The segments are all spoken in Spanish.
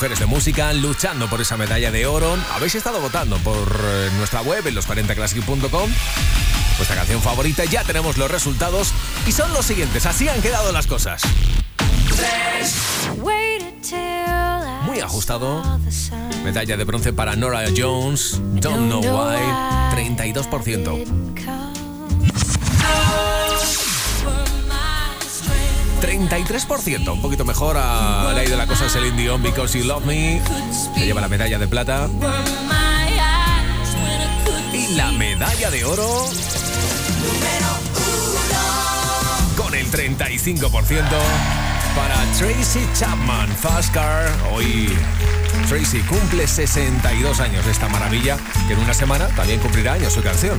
Mujeres de música luchando por esa medalla de oro. Habéis estado votando por eh, nuestra web en los40classic.com. Vuestra canción favorita. Ya tenemos los resultados y son los siguientes. Así han quedado las cosas. Muy ajustado. Medalla de bronce para Nora Jones. Don't know why. 32%. 33%, un poquito mejor a ley de la cosa Celine Dion, Because You Love Me, se lleva la medalla de plata. Y la medalla de oro con el 35% para Tracy Chapman, Fast Car. Hoy Tracy cumple 62 años de esta maravilla, que en una semana también cumplirá años su canción.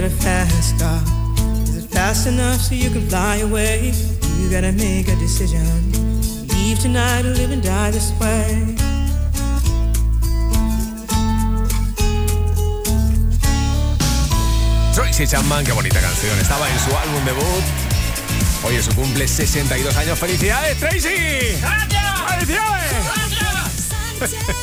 A fast car. Is it fast enough so you can fly away? You gotta make a decision. Leave tonight or live and die this way. Tracy Chapman, qué bonita canción. Estaba en su álbum debut. Hoy es su cumple 62 años. ¡Felicidades, Tracy! ¡Gracias! ¡Felicidades! ¡Gracias!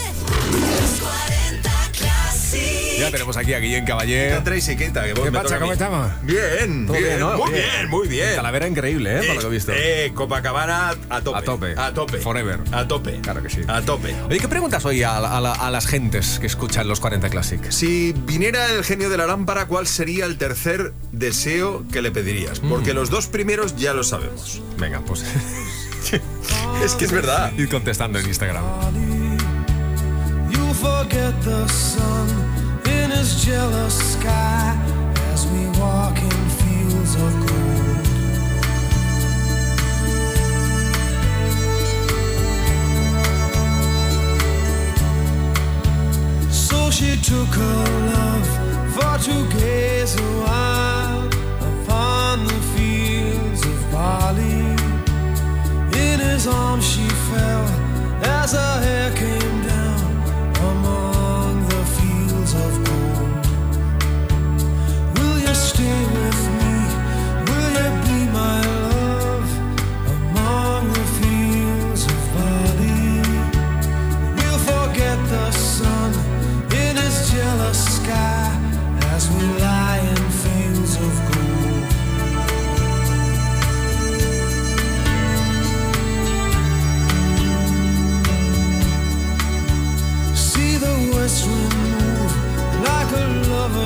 Ya tenemos aquí a Guillén Caballero. ¿Qué Tracy? ¿Qué tal? ¿Qué pasa? ¿Cómo estamos? Bien, bien, bien muy bien, muy bien. Talavera increíble, ¿eh? Por lo que he visto. Eh, Copacabana a tope. A tope. A tope. Forever. A tope. Claro que sí. A tope. Oye, ¿qué preguntas hoy a, a las gentes que escuchan los 40 Classic? Si viniera el genio de la lámpara, ¿cuál sería el tercer deseo que le pedirías? Porque mm. los dos primeros ya lo sabemos. Venga, pues... es que es verdad. Ir contestando en Instagram. in Nature's jealous sky as we walk in fields of gold. So she took her love for to gaze a while upon the fields of Bali. In his arms she fell as her hair came.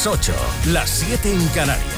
las 8, las 7 en Canarias.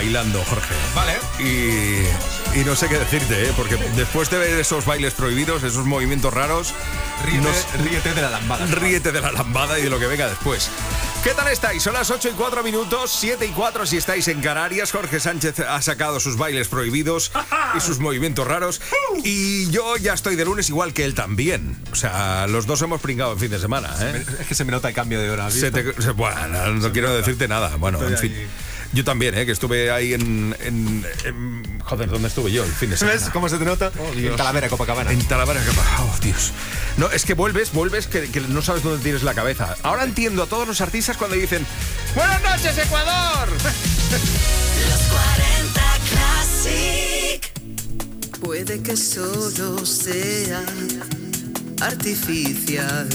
Bailando, Jorge. Vale. Y, y no sé qué decirte, ¿eh? porque después de ver esos bailes prohibidos, esos movimientos raros, Ríete, no sé- ríete de la lambada. ríete de la lambada y de lo que venga después. ¿Qué tal estáis? Son las 8 y 4 minutos, 7 y 4 si estáis en Canarias. Jorge Sánchez ha sacado sus bailes prohibidos y sus movimientos raros. Y yo ya estoy de lunes igual que él también. O sea, los dos hemos pringado el fin de semana. ¿eh? Es que se me nota el cambio de hora. ¿has Se te- se- bueno, no quiero decirte nada. Bueno, Estoy en fin. Yo también, ¿eh? que estuve ahí en, en, Joder, ¿dónde estuve yo el fin de semana? Cómo se te nota? Oh, en Talavera, Copacabana. En Talavera, Copacabana. Oh, Dios. No, es que vuelves, vuelves que, que no sabes dónde tienes la cabeza. Ahora entiendo a todos los artistas cuando dicen ¡Buenas noches, Ecuador! Los 40 Classic. Puede que solo sea artificial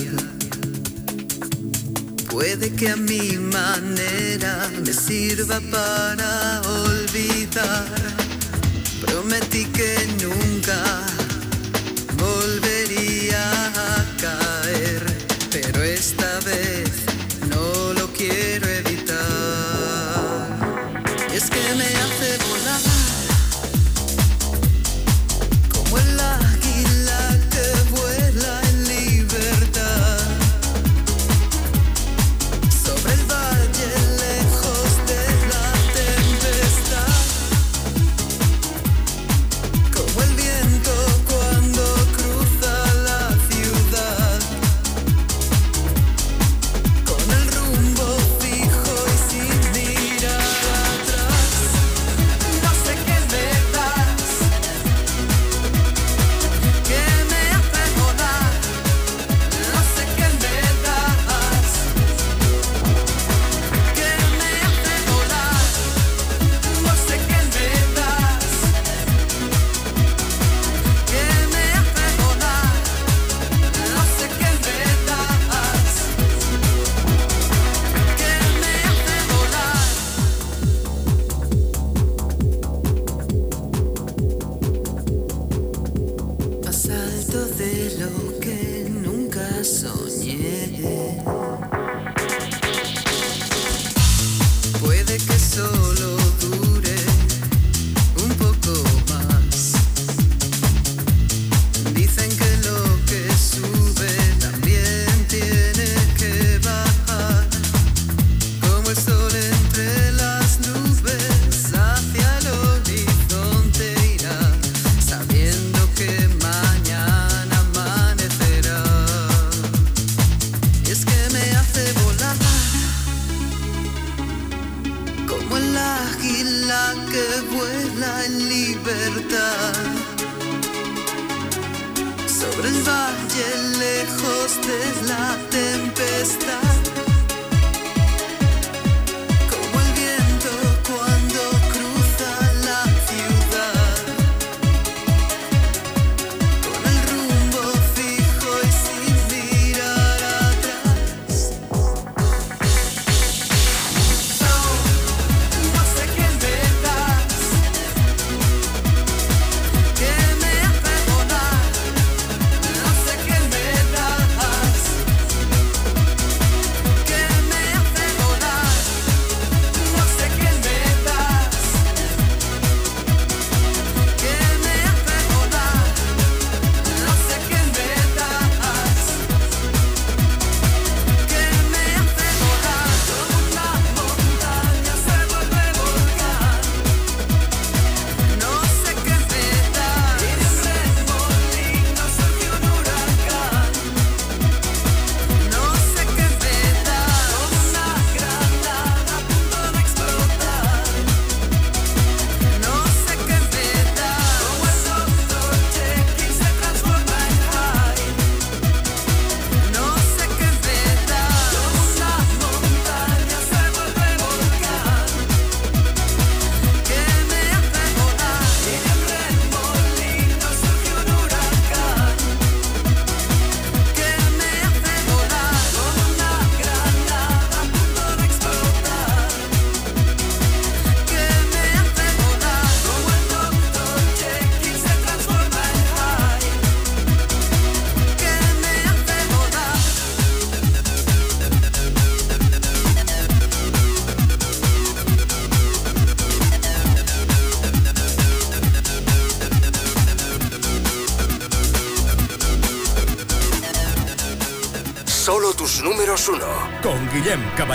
Puede que a mi manera me sirva para olvidar. Prometí que nunca volvería a caer.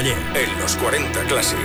En los 40 Classic.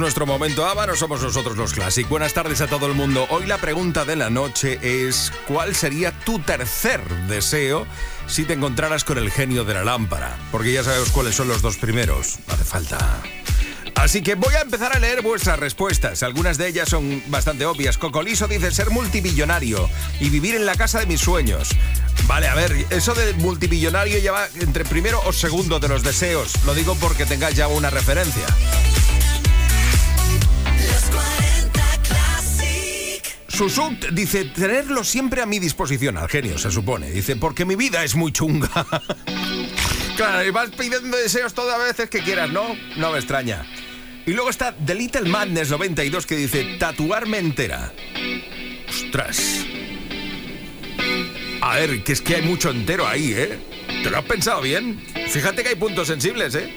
Nuestro momento ABBA, no somos nosotros los Classic. Buenas tardes a todo el mundo. Hoy la pregunta de la noche es ¿cuál sería tu tercer deseo si te encontraras con el genio de la lámpara? Porque ya sabemos cuáles son los dos primeros. Hace falta. Así que voy a empezar a leer vuestras respuestas. Algunas de ellas son bastante obvias. Cocoliso dice ser multimillonario y vivir en la casa de mis sueños. Vale, a ver, eso de multimillonario ya va entre primero o segundo de los deseos. Lo digo porque tengáis ya una referencia. Susut dice tenerlo siempre a mi disposición, al genio, se supone. Dice, porque mi vida es muy chunga. claro, y vas pidiendo deseos todas las veces que quieras, ¿no? No me extraña. Y luego está The Little Madness 92 que dice tatuarme entera. Ostras. A ver, que es que hay mucho entero ahí, ¿eh? ¿Te lo has pensado bien? Fíjate que hay puntos sensibles, ¿eh?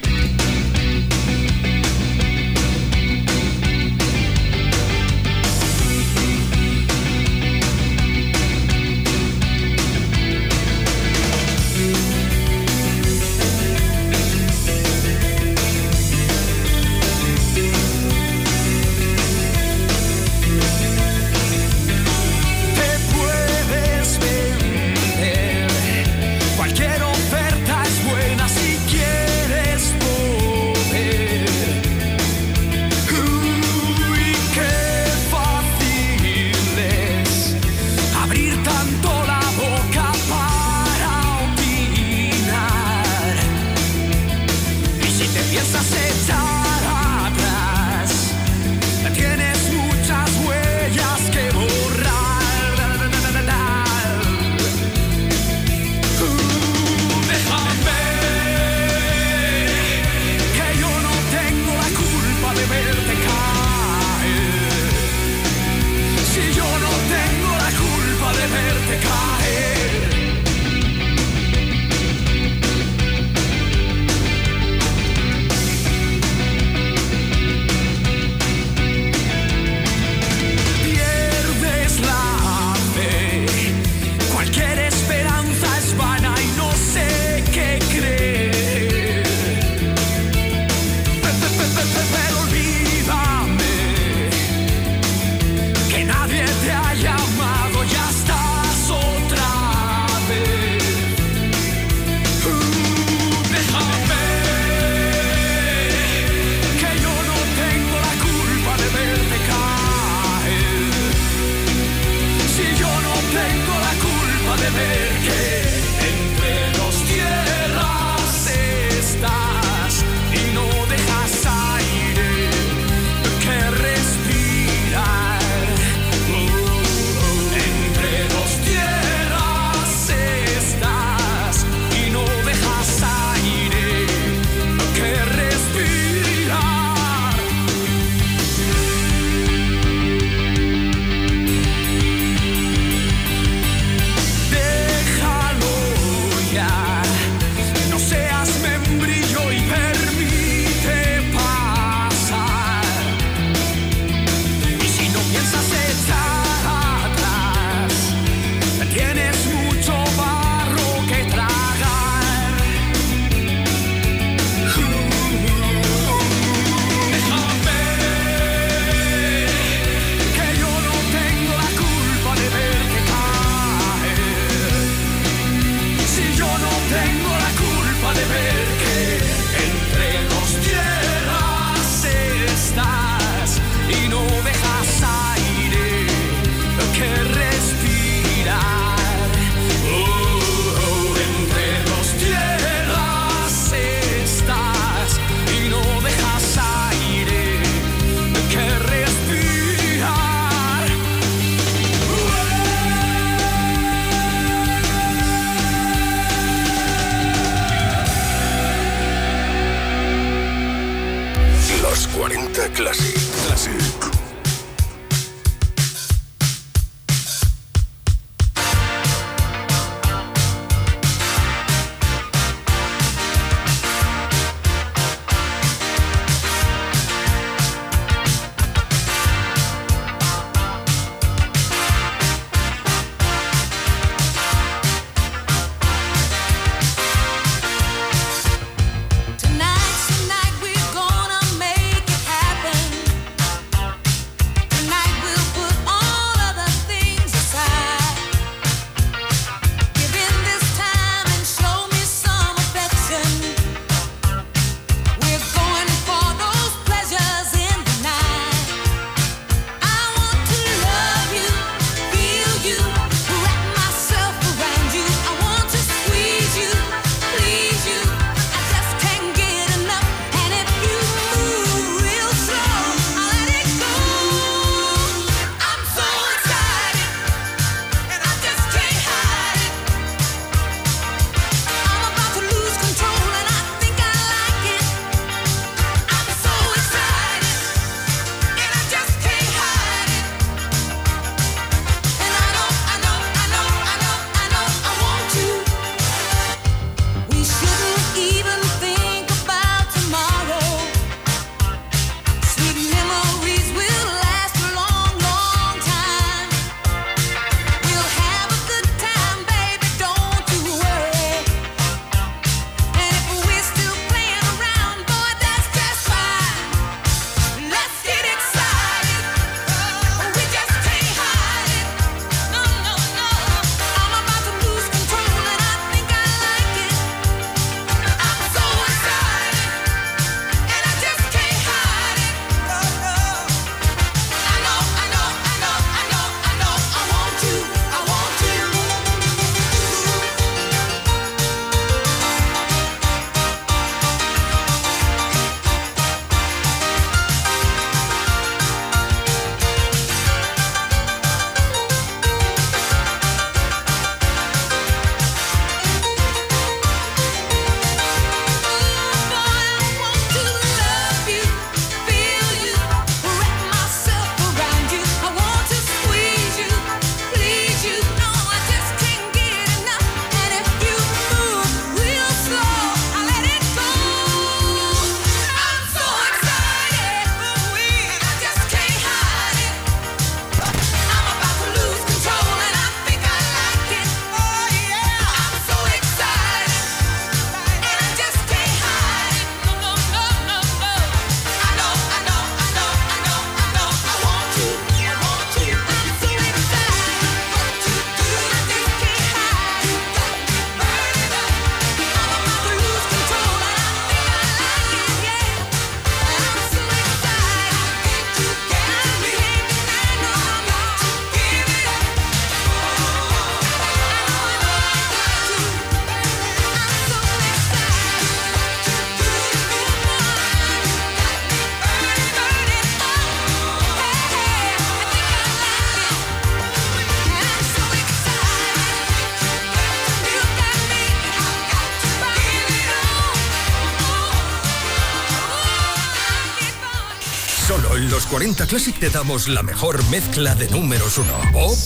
Classic te damos la mejor mezcla de números uno. Pop,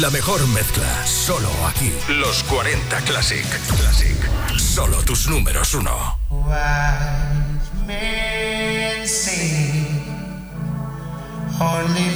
La mejor mezcla, solo aquí. Los 40 Classic. Classic. Solo tus números uno. Wise men only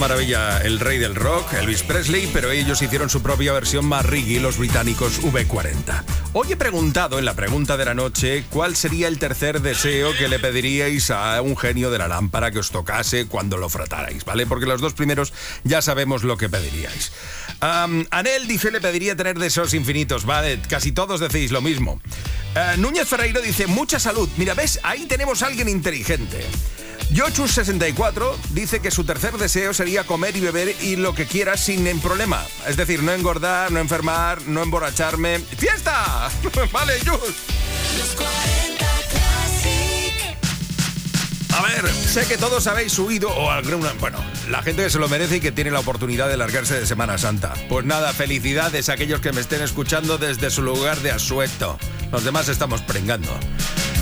maravilla el rey del rock, Elvis Presley, pero ellos hicieron su propia versión más reggae, los británicos V40. Hoy he preguntado en la pregunta de la noche cuál sería el tercer deseo que le pediríais a un genio de la lámpara que os tocase cuando lo fratarais, ¿vale? Porque los dos primeros ya sabemos lo que pediríais. Anel dice le pediría tener deseos infinitos, ¿vale? Casi todos decís lo mismo. Eh, Núñez Ferreiro dice mucha salud. Mira, ¿ves? Ahí tenemos a alguien inteligente. Yochus64 dice que su tercer deseo sería comer y beber y lo que quiera sin ningún problema. Es decir, no engordar, no enfermar, no emborracharme. ¡Fiesta! vale, Yus. Los 40 Classic. A ver, sé que todos habéis huido o alguna... Bueno, la gente que se lo merece y que tiene la oportunidad de largarse de Semana Santa. Pues nada, felicidades a aquellos que me estén escuchando desde su lugar de asueto. Los demás estamos pringando.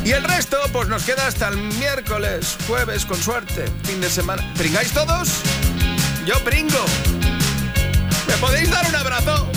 Y el resto, pues nos queda hasta el miércoles, jueves, con suerte, fin de semana. ¿Pringáis todos? Yo pringo. ¿Me podéis dar un abrazo?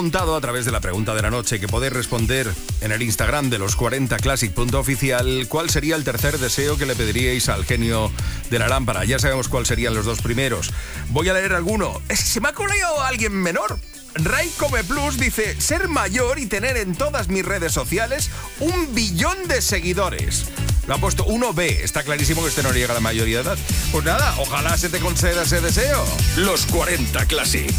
Preguntado a través de la pregunta de la noche que podéis responder en el Instagram de los 40classic.oficial cuál sería el tercer deseo que le pediríais al genio de la lámpara. Ya sabemos cuáles serían los dos primeros. Voy a leer alguno. ¿Se me ha colado alguien menor? Ray Come Plus dice ser mayor y tener en todas mis redes sociales un billón de seguidores. Lo ha puesto 1B, está clarísimo que este no llega a la mayoría de edad. Pues nada, ojalá se te conceda ese deseo. Los 40 Classic.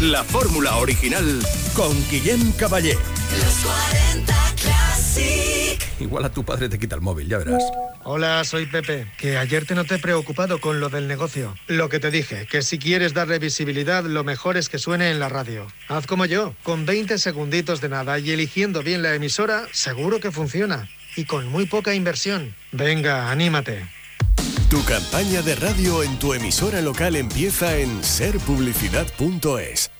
La fórmula original con Guillem Caballé. Los 40 Classic. Igual a tu padre te quita el móvil, ya verás. Hola, soy Pepe, que ayer te noté preocupado con lo del negocio. Lo que te dije, que si quieres darle visibilidad, lo mejor es que suene en la radio. Haz como yo, con 20 segunditos de nada y eligiendo bien la emisora, seguro que funciona. Y con muy poca inversión. Venga, anímate. Tu campaña de radio en tu emisora local empieza en serpublicidad.es.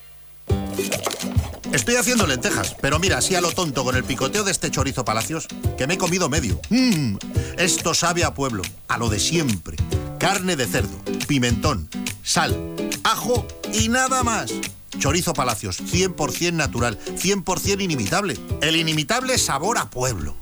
Estoy haciendo lentejas, pero mira, así a lo tonto con el picoteo de este chorizo palacios, que me he comido medio. Mmm, esto sabe a pueblo, a lo de siempre. Carne de cerdo, pimentón, sal, ajo y nada más. Chorizo Palacios, 100% natural, 100% inimitable. El inimitable sabor a pueblo.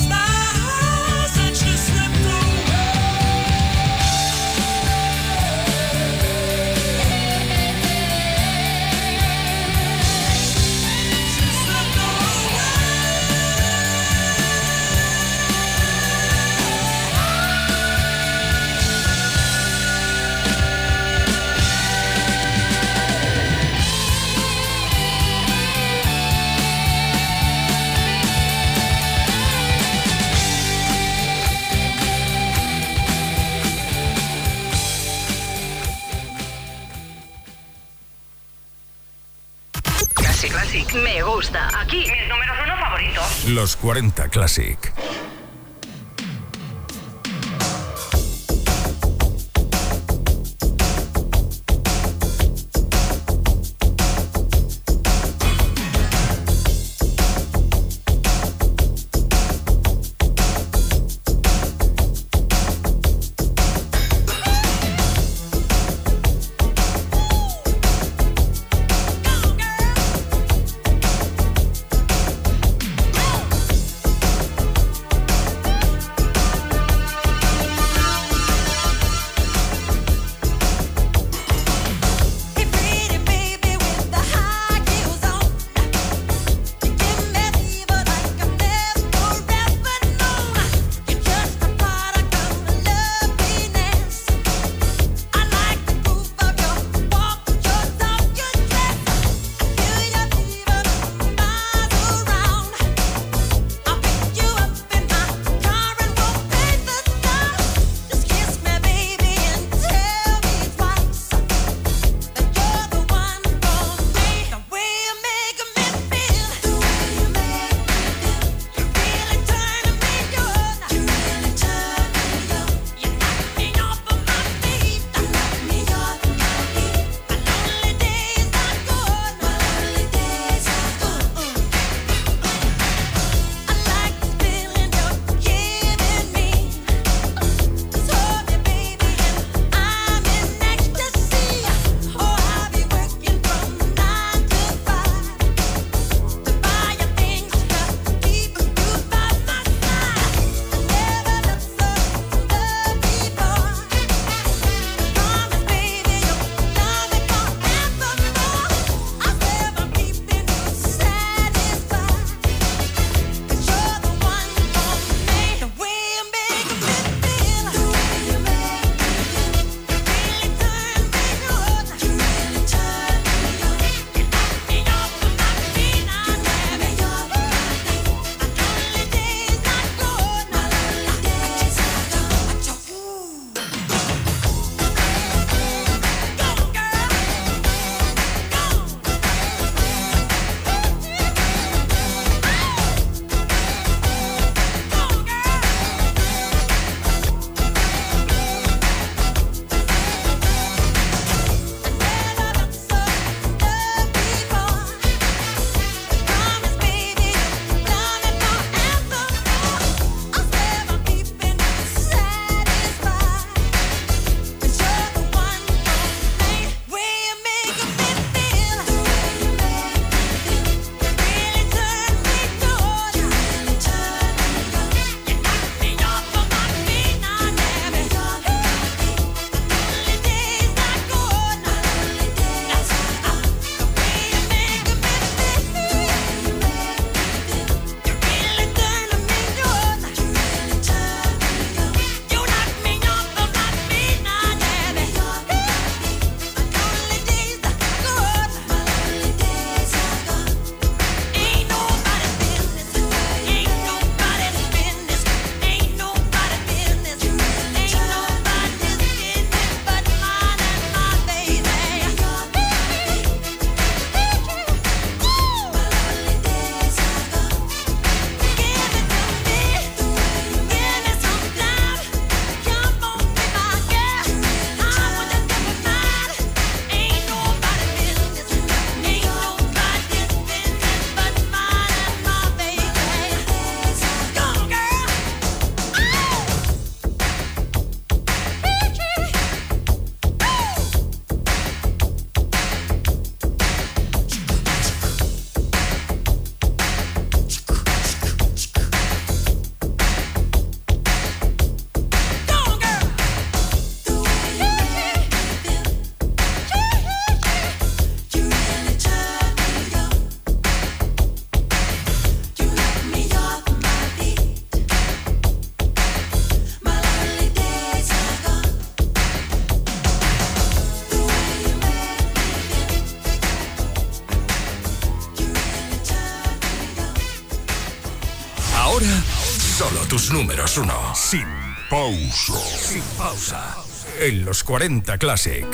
40 Classic. Tus números uno. Sin pausa. Sin pausa. En los 40 Classic.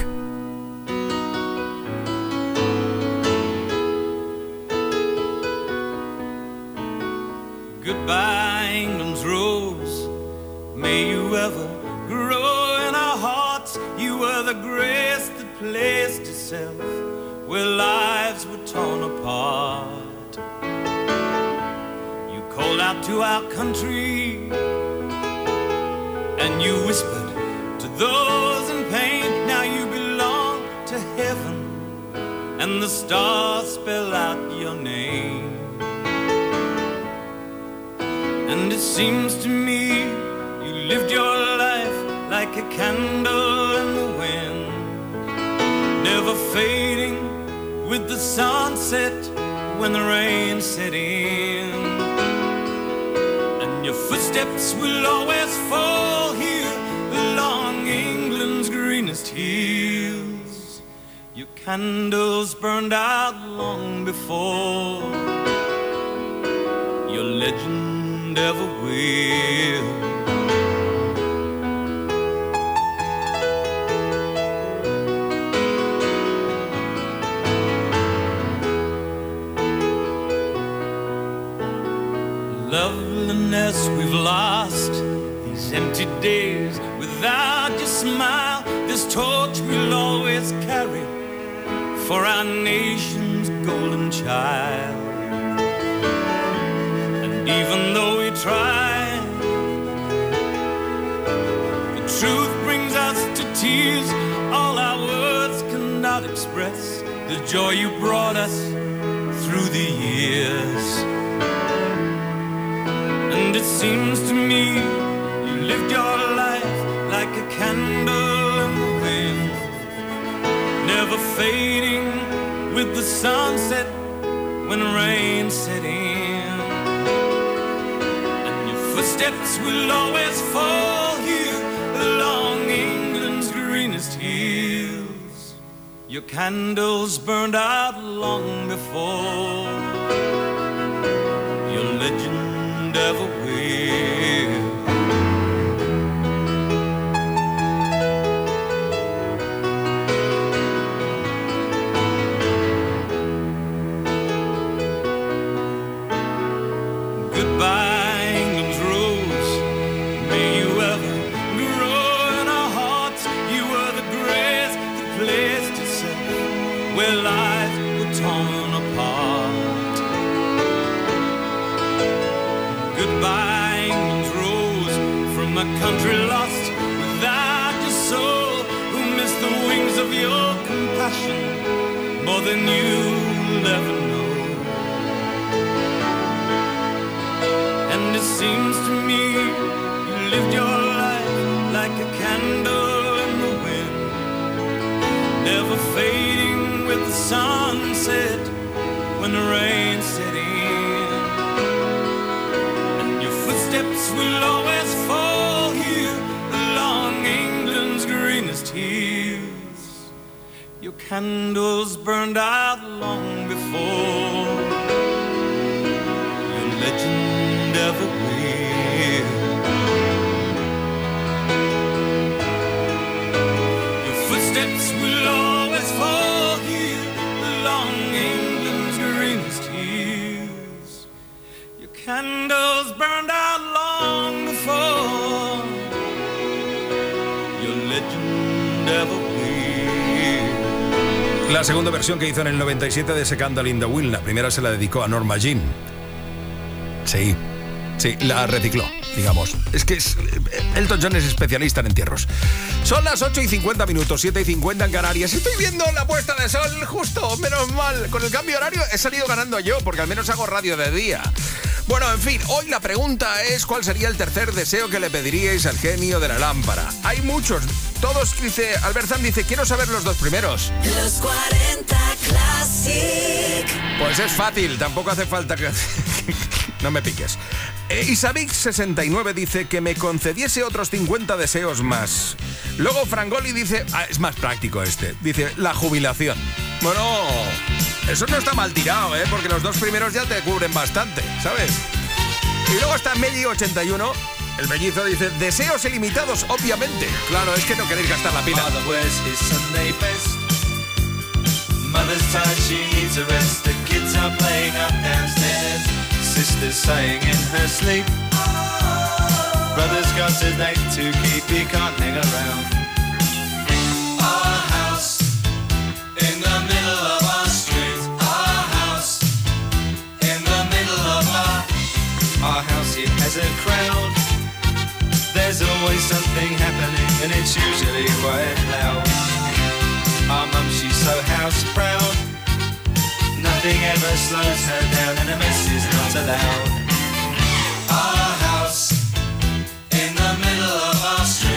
Goodbye, England's rose. May you ever grow in our hearts. You were the grace that placed itself where lives were torn apart. You called out to our country and you whispered to those in pain. Now you belong to heaven, and the stars spell out your name. And it seems to me you lived your life like a candle in the wind, never fading with the sunset when the rain set in. And your footsteps will always fall candles burned out long before your legend ever will. Loveliness we've lost these empty days without your smile. This torch we'll always carry for our nation's golden child. And even though we try, the truth brings us to tears. All our words cannot express the joy you brought us through the years. And it seems to me you lived your fading with the sunset when rain set in. And your footsteps will always fall here along England's greenest hills. Your candles burned out long before your legend ever than you'll ever know. And it seems to me you lived your life like a candle in the wind, never fading with the sunset when the rain set in. And your footsteps will candles burned out long before your legend ever will. Your footsteps will always fall here along England's greenest hills. Your candles La segunda versión que hizo en el 97 de ese Candle in the Wind, la primera se la dedicó a Norma Jean. Sí, sí, la recicló, digamos. Es que es- Elton John es especialista en entierros. Son las 8 y 50 minutos, 7 y 50 en Canarias. Estoy viendo la puesta de sol justo, menos mal. Con el cambio horario he salido ganando yo, porque al menos hago radio de día. Bueno, en fin, hoy la pregunta es cuál sería el tercer deseo que le pediríais al genio de la lámpara. Hay muchos. Todos, dice, Alberzán dice, quiero saber los dos primeros. Los 40 Classic. Pues es fácil, tampoco hace falta que... no me piques. Eh, Isabix69 dice que me concediese otros 50 deseos más. Luego Frangoli dice, ah, es más práctico este, dice la jubilación. Bueno, eso no está mal tirado, ¿eh? Porque los dos primeros ya te cubren bastante, ¿sabes? Y luego está Meli81. El bellizo dice, deseos ilimitados, obviamente. Claro, es que no queréis gastar la pila. Sister's sighing in her sleep. Brother's got a date to keep, he can't around. It has a crowd. There's always something happening, and it's usually quite loud. Our mum, she's so house proud. Nothing ever slows her down, and a mess is not allowed. Our house in the middle of our street.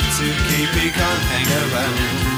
to keep me can't hang around.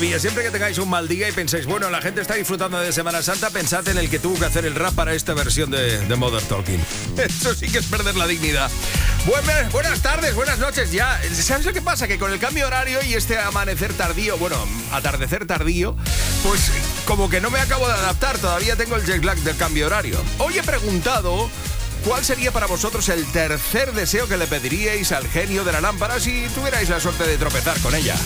Siempre que tengáis un mal día y pensáis, bueno, la gente está disfrutando de Semana Santa, pensad en el que tuvo que hacer el rap para esta versión de, de Mother Talking. Eso sí que es perder la dignidad. Buenas, buenas tardes, buenas noches ya. ¿Sabes lo que pasa? Que con el cambio horario y este amanecer tardío, bueno, atardecer tardío, pues como que no me acabo de adaptar, todavía tengo el jet lag del cambio horario. Hoy he preguntado ¿Cuál sería para vosotros el tercer deseo que le pediríais al genio de la lámpara si tuvierais la suerte de tropezar con ella?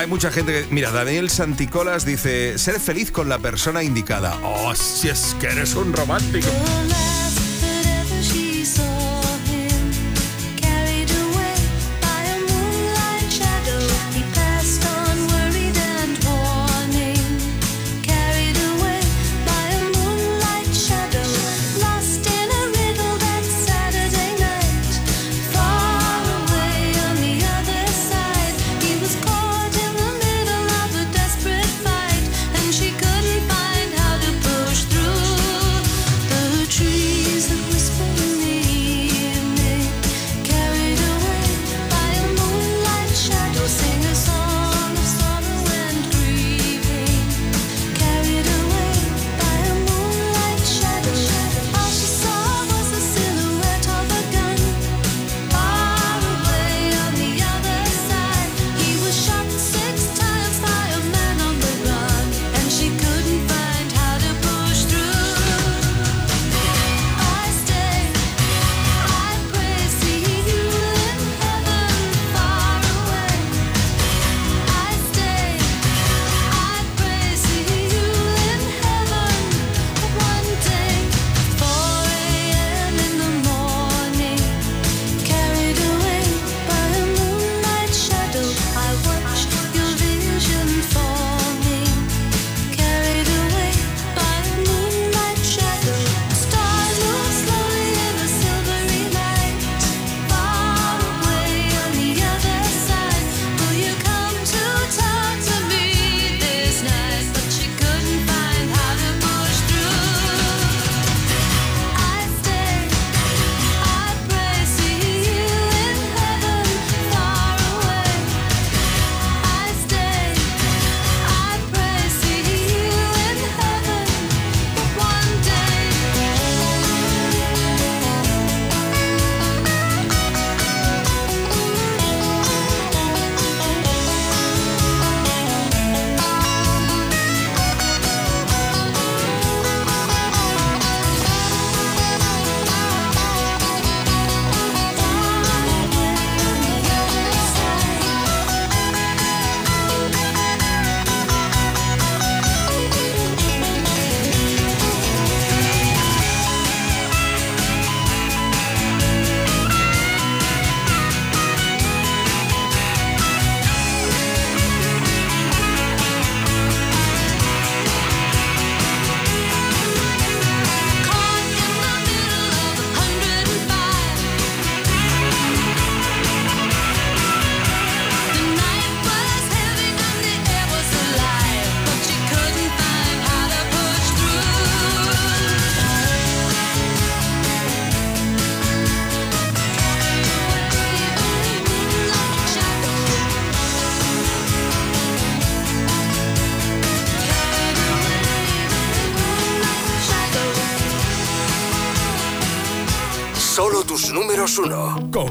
Hay mucha gente que... Mira, Daniel Santicolas dice, ser feliz con la persona indicada. Oh, si es que eres un romántico.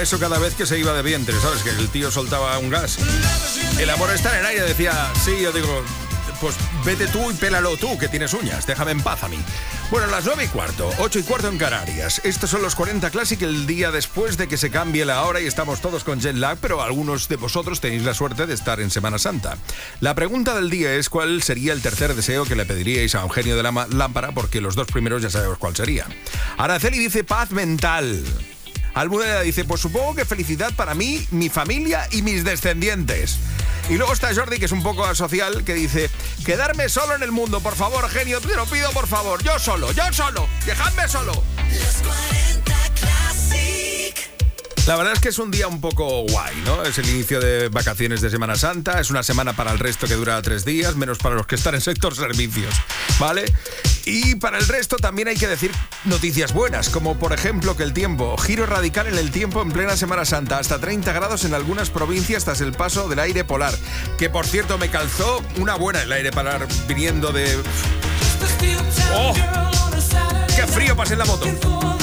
Eso cada vez que se iba de vientre, ¿sabes? Que el tío soltaba un gas. El amor está en el aire, decía, sí, yo digo, pues vete tú y pélalo tú, que tienes uñas, déjame en paz a mí. Bueno, las 9 y cuarto, 8 y cuarto en Canarias. Estos son los 40 Classic el día después de que se cambie la hora y estamos todos con jet lag, pero algunos de vosotros tenéis la suerte de estar en Semana Santa. La pregunta del día es cuál sería el tercer deseo que le pediríais a un genio de la lámpara, porque los dos primeros ya sabemos cuál sería. Araceli dice paz mental. Almudena dice, pues supongo que felicidad para mí, mi familia y mis descendientes. Y luego está Jordi, que es un poco asocial, que dice, quedarme solo en el mundo, por favor, genio, te lo pido por favor, yo solo, yo solo, dejadme solo. La verdad es que es un día un poco guay, ¿no? Es el inicio de vacaciones de Semana Santa, es una semana para el resto que dura tres días, menos para los que están en sector servicios, ¿vale? Y para el resto también hay que decir noticias buenas, como por ejemplo que el tiempo, giro radical en el tiempo en plena Semana Santa, hasta 30 grados en algunas provincias tras el paso del aire polar, que por cierto me calzó una buena el aire polar viniendo de... ¡Oh! ¡Qué frío pasé en la moto!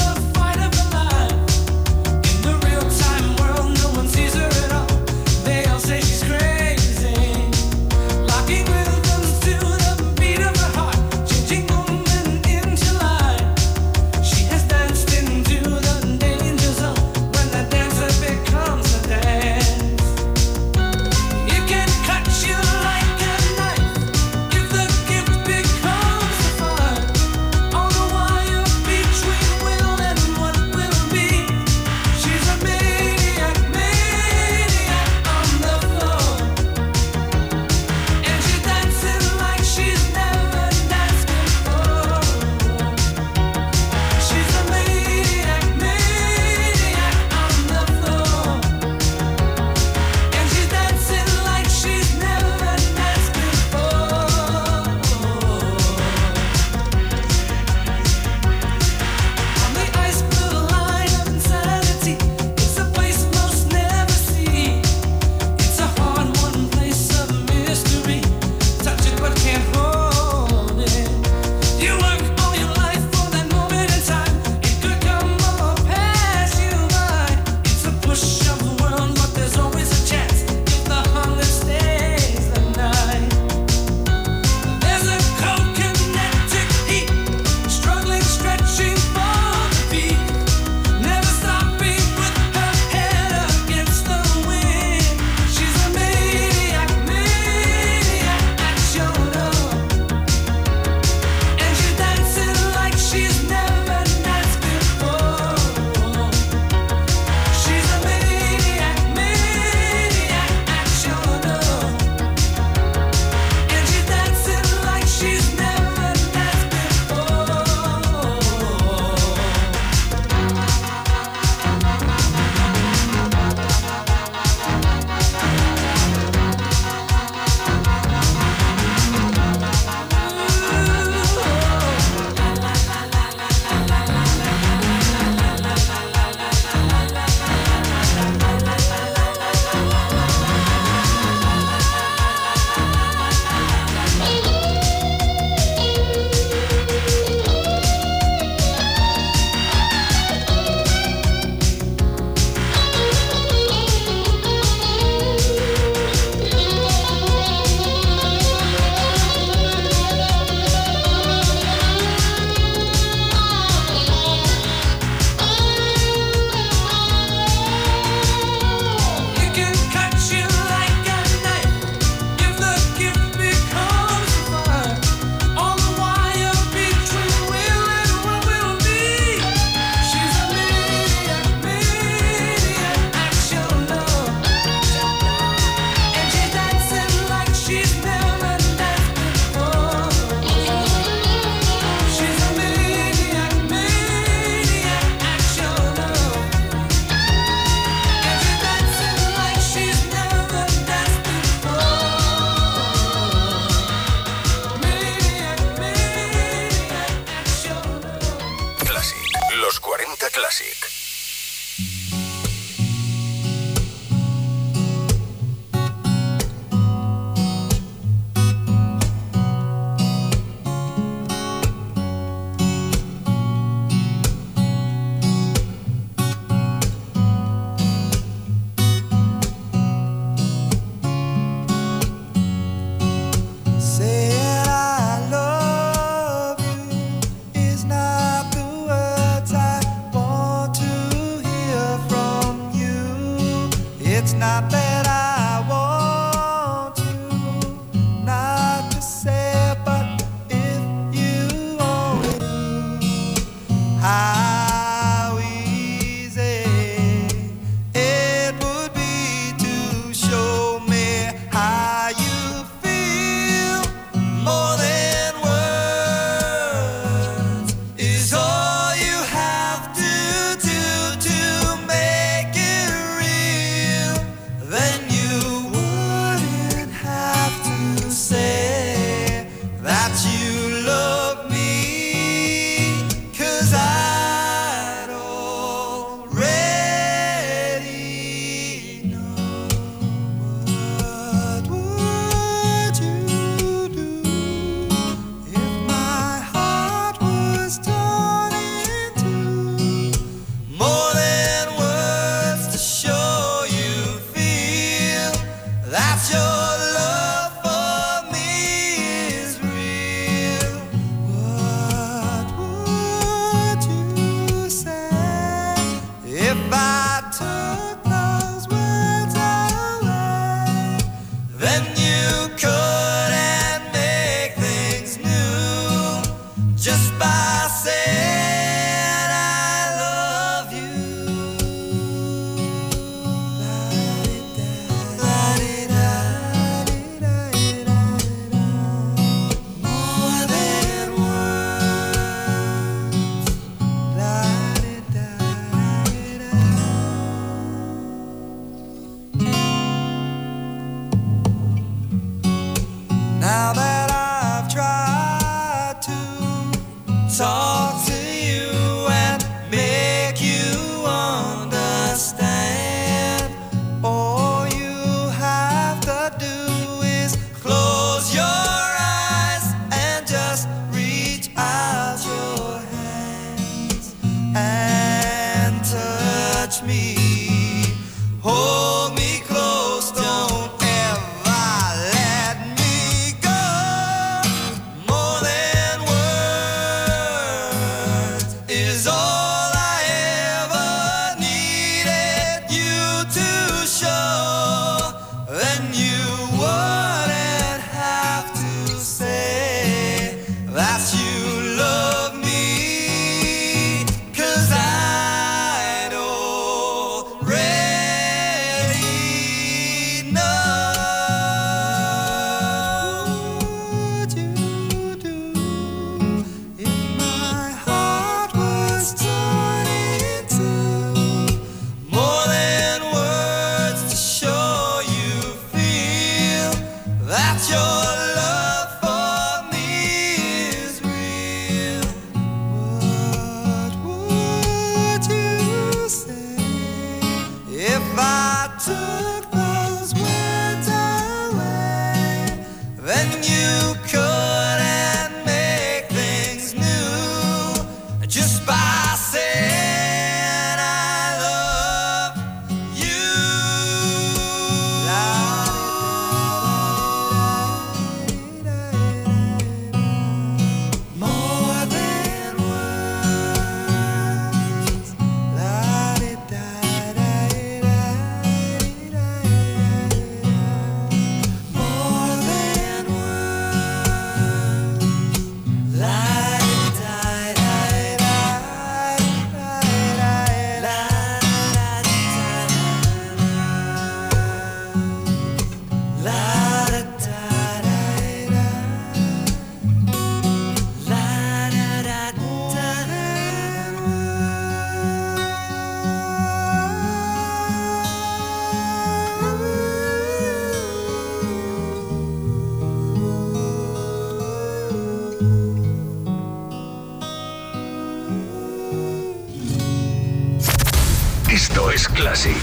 Classic.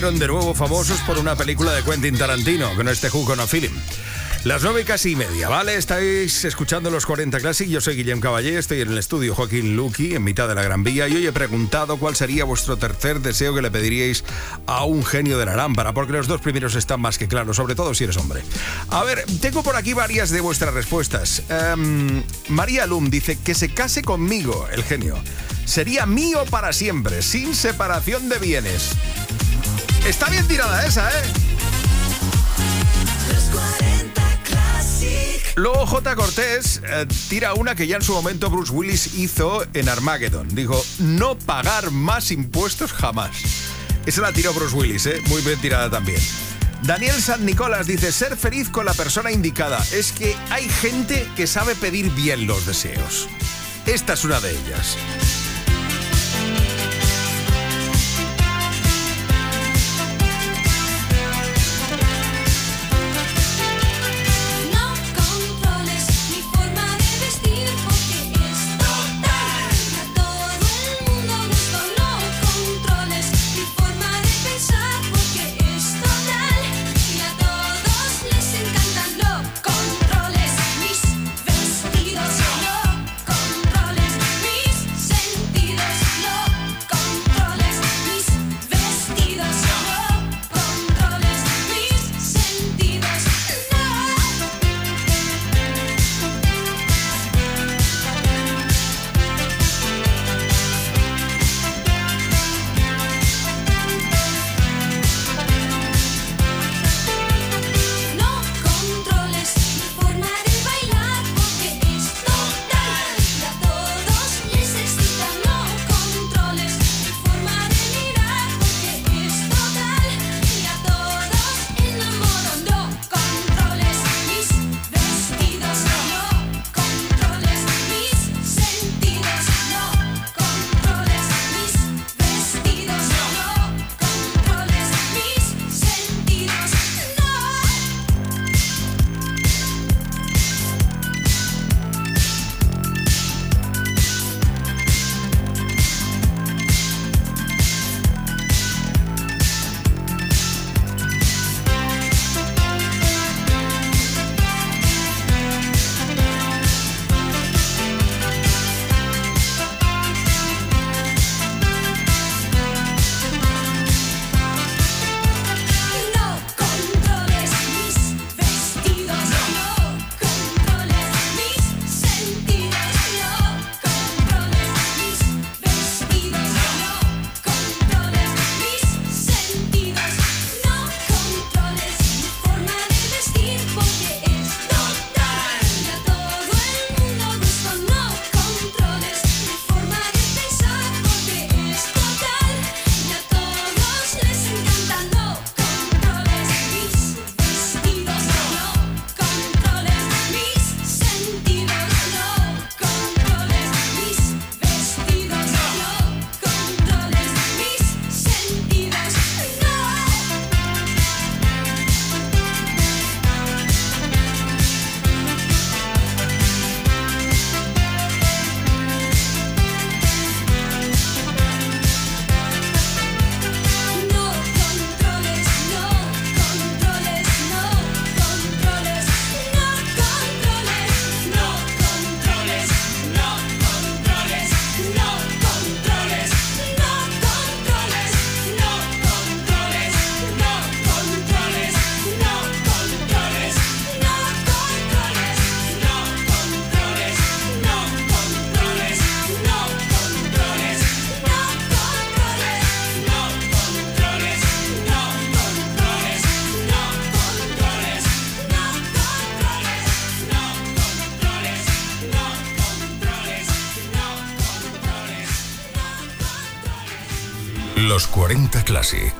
Hicieron de nuevo famosos por una película de Quentin Tarantino, que no es The Who con a Feeling. Las nueve y casi media, ¿vale? Estáis escuchando los 40 Classic. Yo soy Guillem Caballé, estoy en el estudio Joaquín Luqui, en mitad de la Gran Vía, y hoy he preguntado cuál sería vuestro tercer deseo que le pediríais a un genio de la lámpara, porque los dos primeros están más que claros, sobre todo si eres hombre. A ver, tengo por aquí varias de vuestras respuestas. Em, María Lum dice que se case conmigo, el genio. Sería mío para siempre, sin separación de bienes. Está bien tirada esa, ¿eh? Los 40 Classic. Luego J. Cortés eh, tira una que ya en su momento Bruce Willis hizo en Armageddon. Dijo, no pagar más impuestos jamás. Esa la tiró Bruce Willis, ¿eh? Muy bien tirada también. Daniel San Nicolás dice, ser feliz con la persona indicada. Es que hay gente que sabe pedir bien los deseos. Esta es una de ellas. 40 Classic.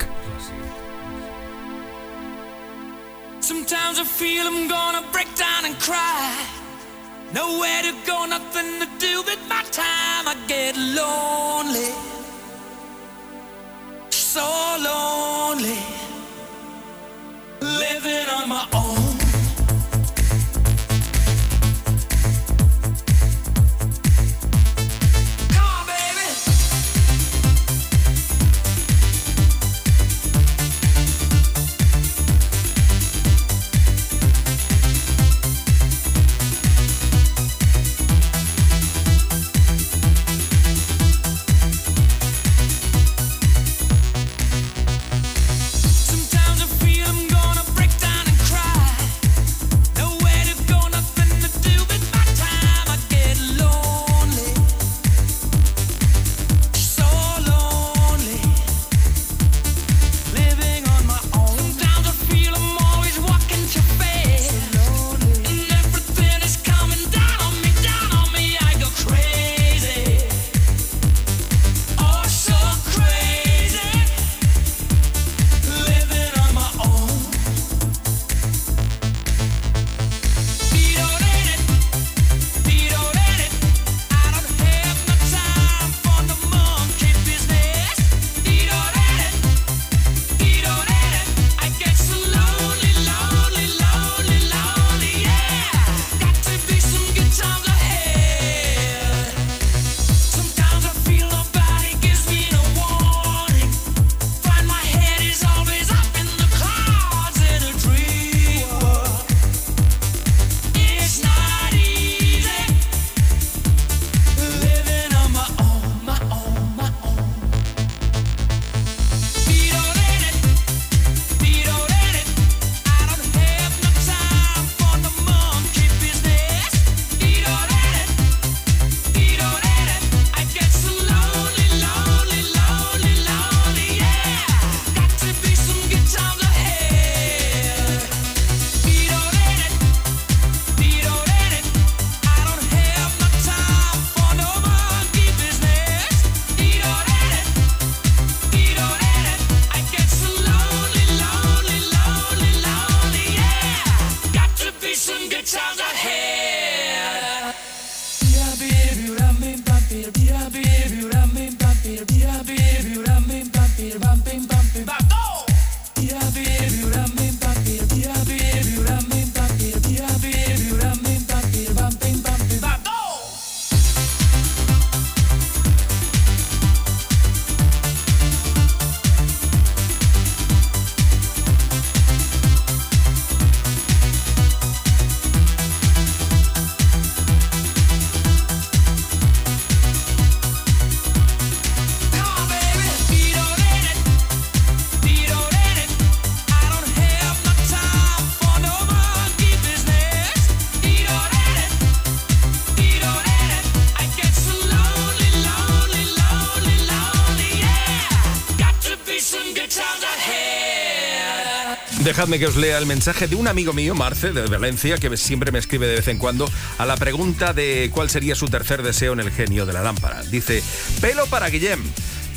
Dejadme que os lea el mensaje de un amigo mío, Marce, de Valencia, que siempre me escribe de vez en cuando a la pregunta de cuál sería su tercer deseo en el genio de la lámpara. Dice, pelo para Guillem,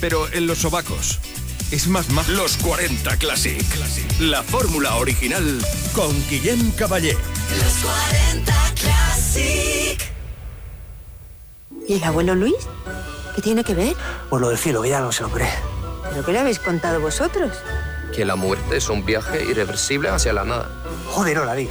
pero en los sobacos. Es más más. Los 40 Classic. La fórmula original con Guillem Caballé. Los 40 Classic. ¿Y el abuelo Luis? ¿Qué tiene que ver? Por lo del cielo, que ya no se lo cree. ¿Pero qué le habéis contado vosotros? Que la muerte es un viaje irreversible hacia la nada. Joder, no la di.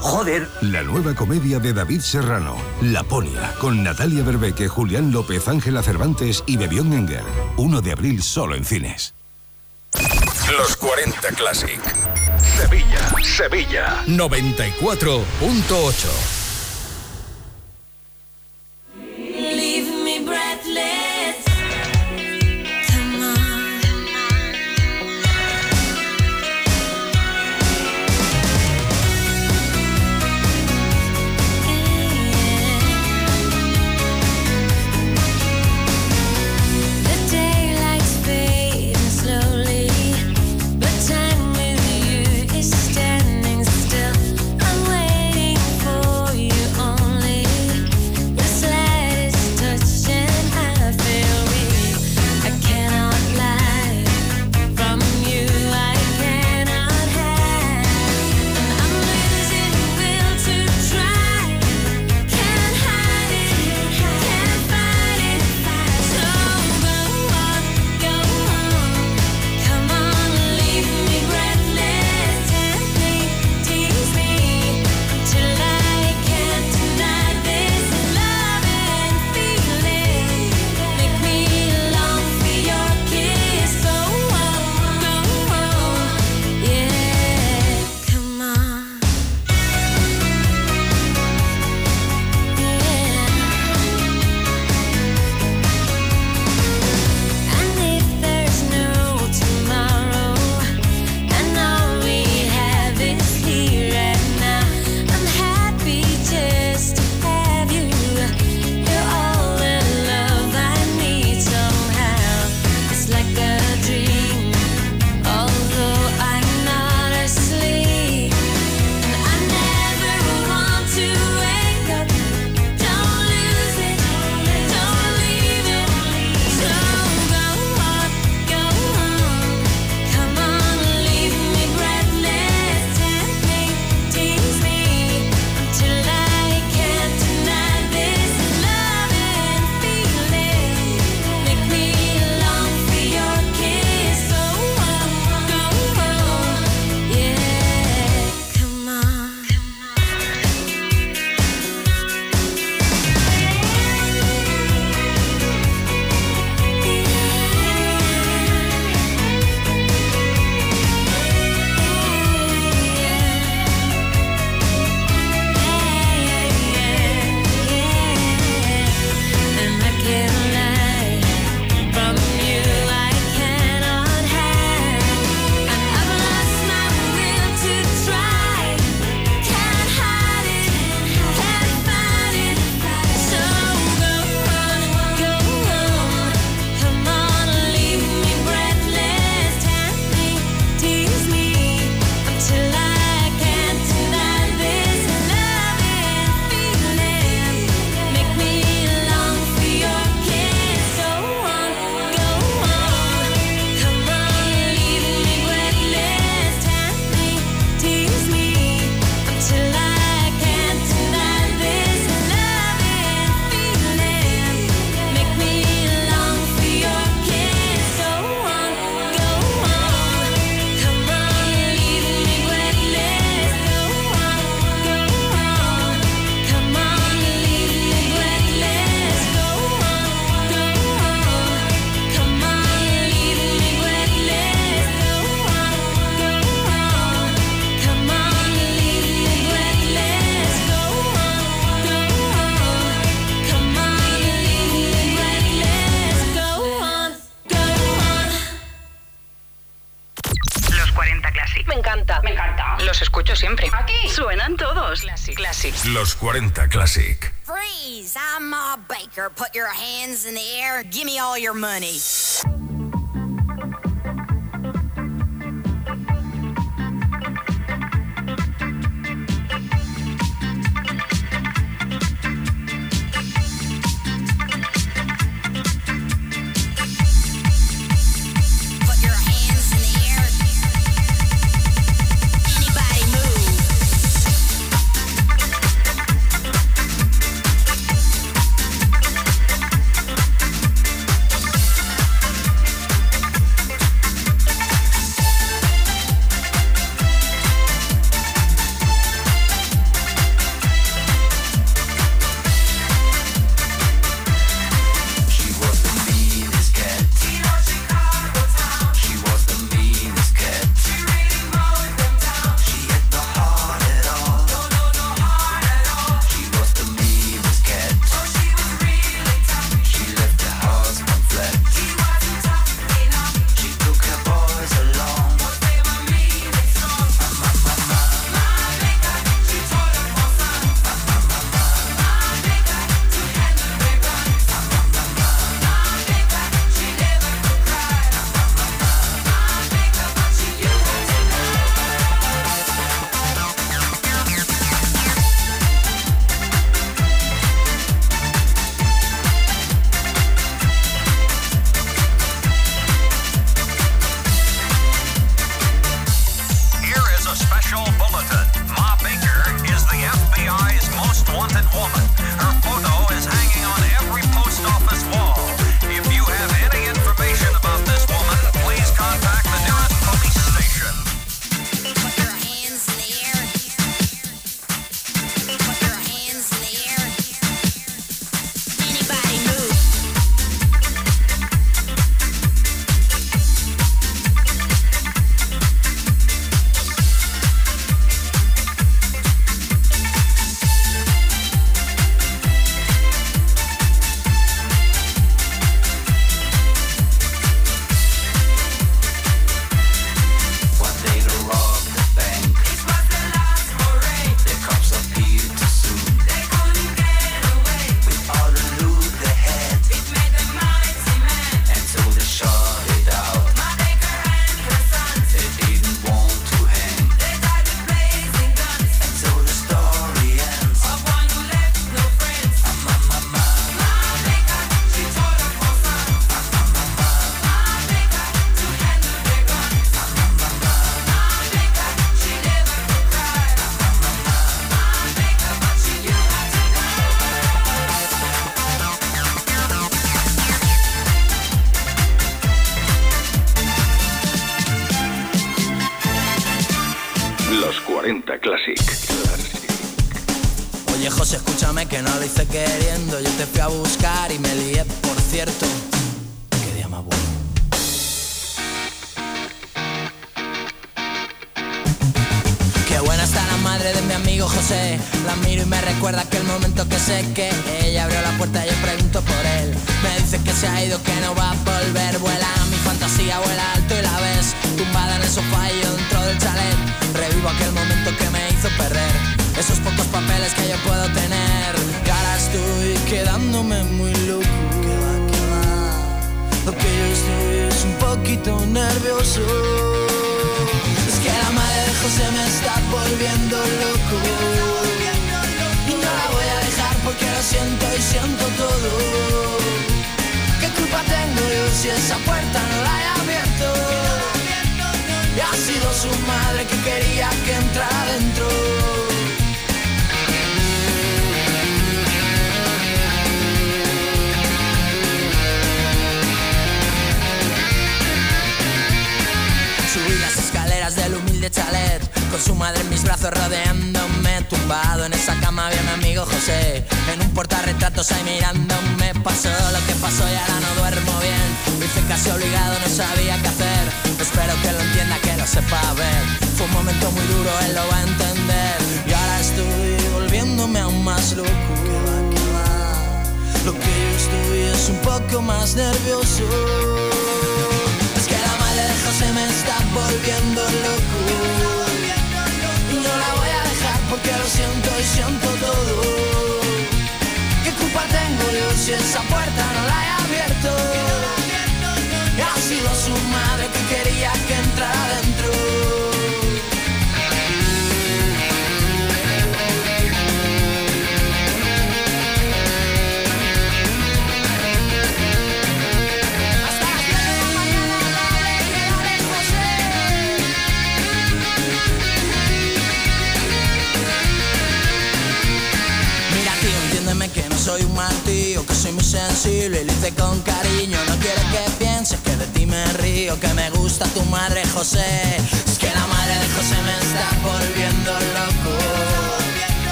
Joder. La nueva comedia de David Serrano, La Polia, con Natalia Berbeque, Julián López, Ángela Cervantes y Bebión Enger. 1 de abril solo en cines. Los 40 Classic. Sevilla, Sevilla. 94.8. money.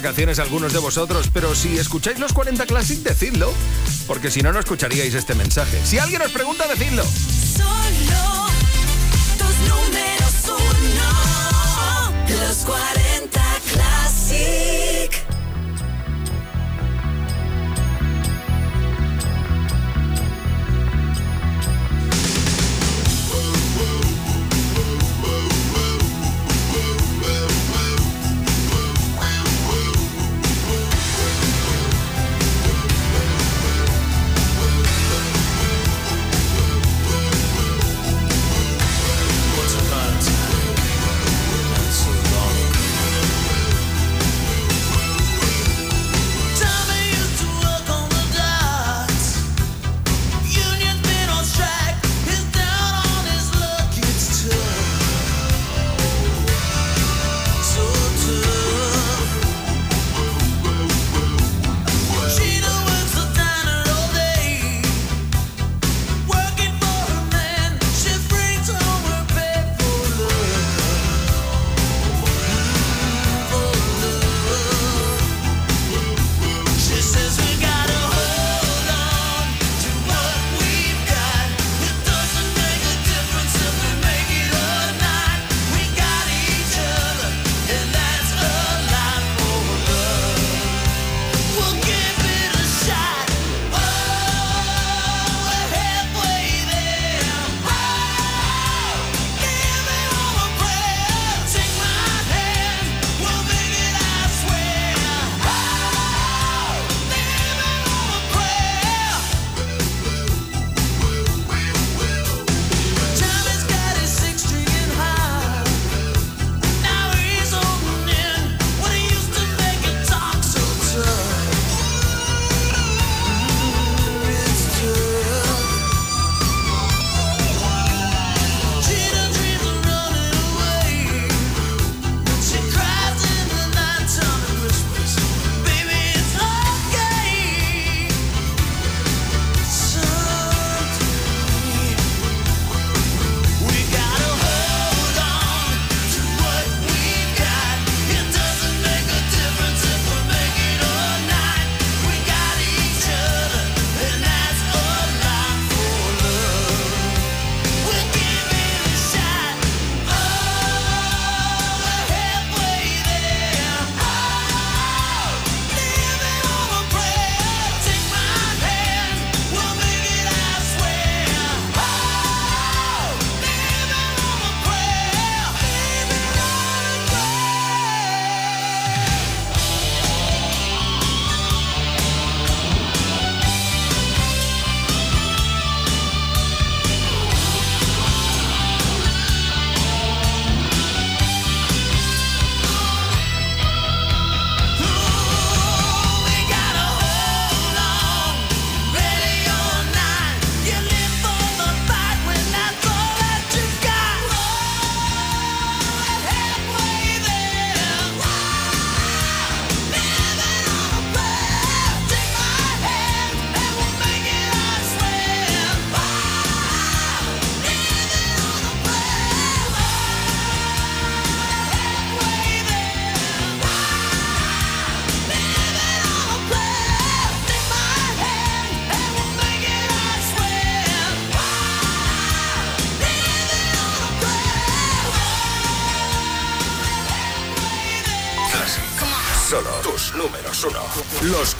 vacaciones algunos de vosotros, pero si escucháis los 40 Classic, decidlo, porque si no, no escucharíais este mensaje. Si alguien os pregunta, decidlo. Solo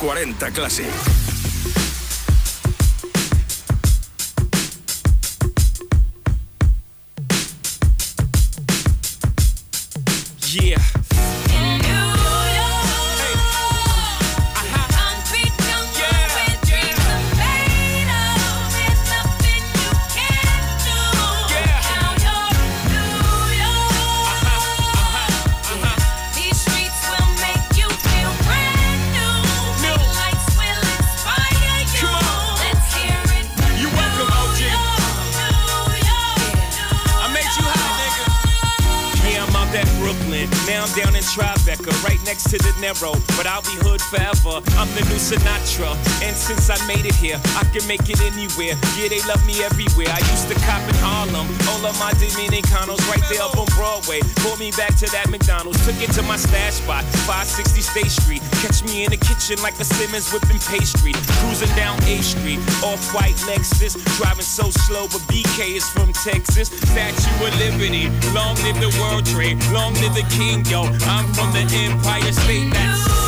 40 Classic. Here, I can make it anywhere. Yeah, they love me everywhere. I used to cop in Harlem. All of my Dominicanos right there up on Broadway. Pulled me back to that McDonald's. Took it to my stash spot, 560 State Street. Catch me in the kitchen like a Simmons whipping pastry. Cruising down A Street, off white Lexus. Driving so slow, but BK is from Texas. Statue of Liberty. Long live the World Trade. Long live the King, yo. I'm from the Empire State. That's.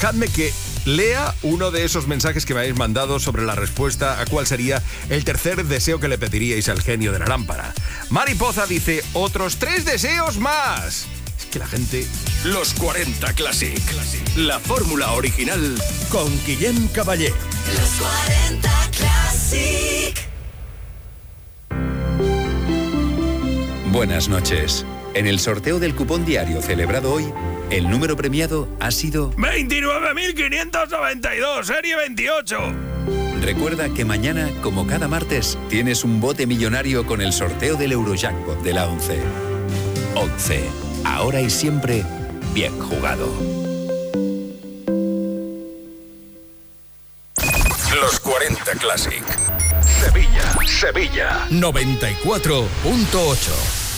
Dejadme que lea uno de esos mensajes que me habéis mandado sobre la respuesta a cuál sería el tercer deseo que le pediríais al genio de la lámpara. Mariposa dice, otros tres deseos más. Es que la gente... Los 40 Classic. La fórmula original con Guillem Caballé. Los 40 Classic. Buenas noches. En el sorteo del cupón diario celebrado hoy, el número premiado ha sido... 29.592, serie 28. Recuerda que mañana, como cada martes, tienes un bote millonario con el sorteo del Eurojackpot de la 11. 11. Ahora y siempre, bien jugado. Los 40 Classic. Sevilla, Sevilla. 94.8.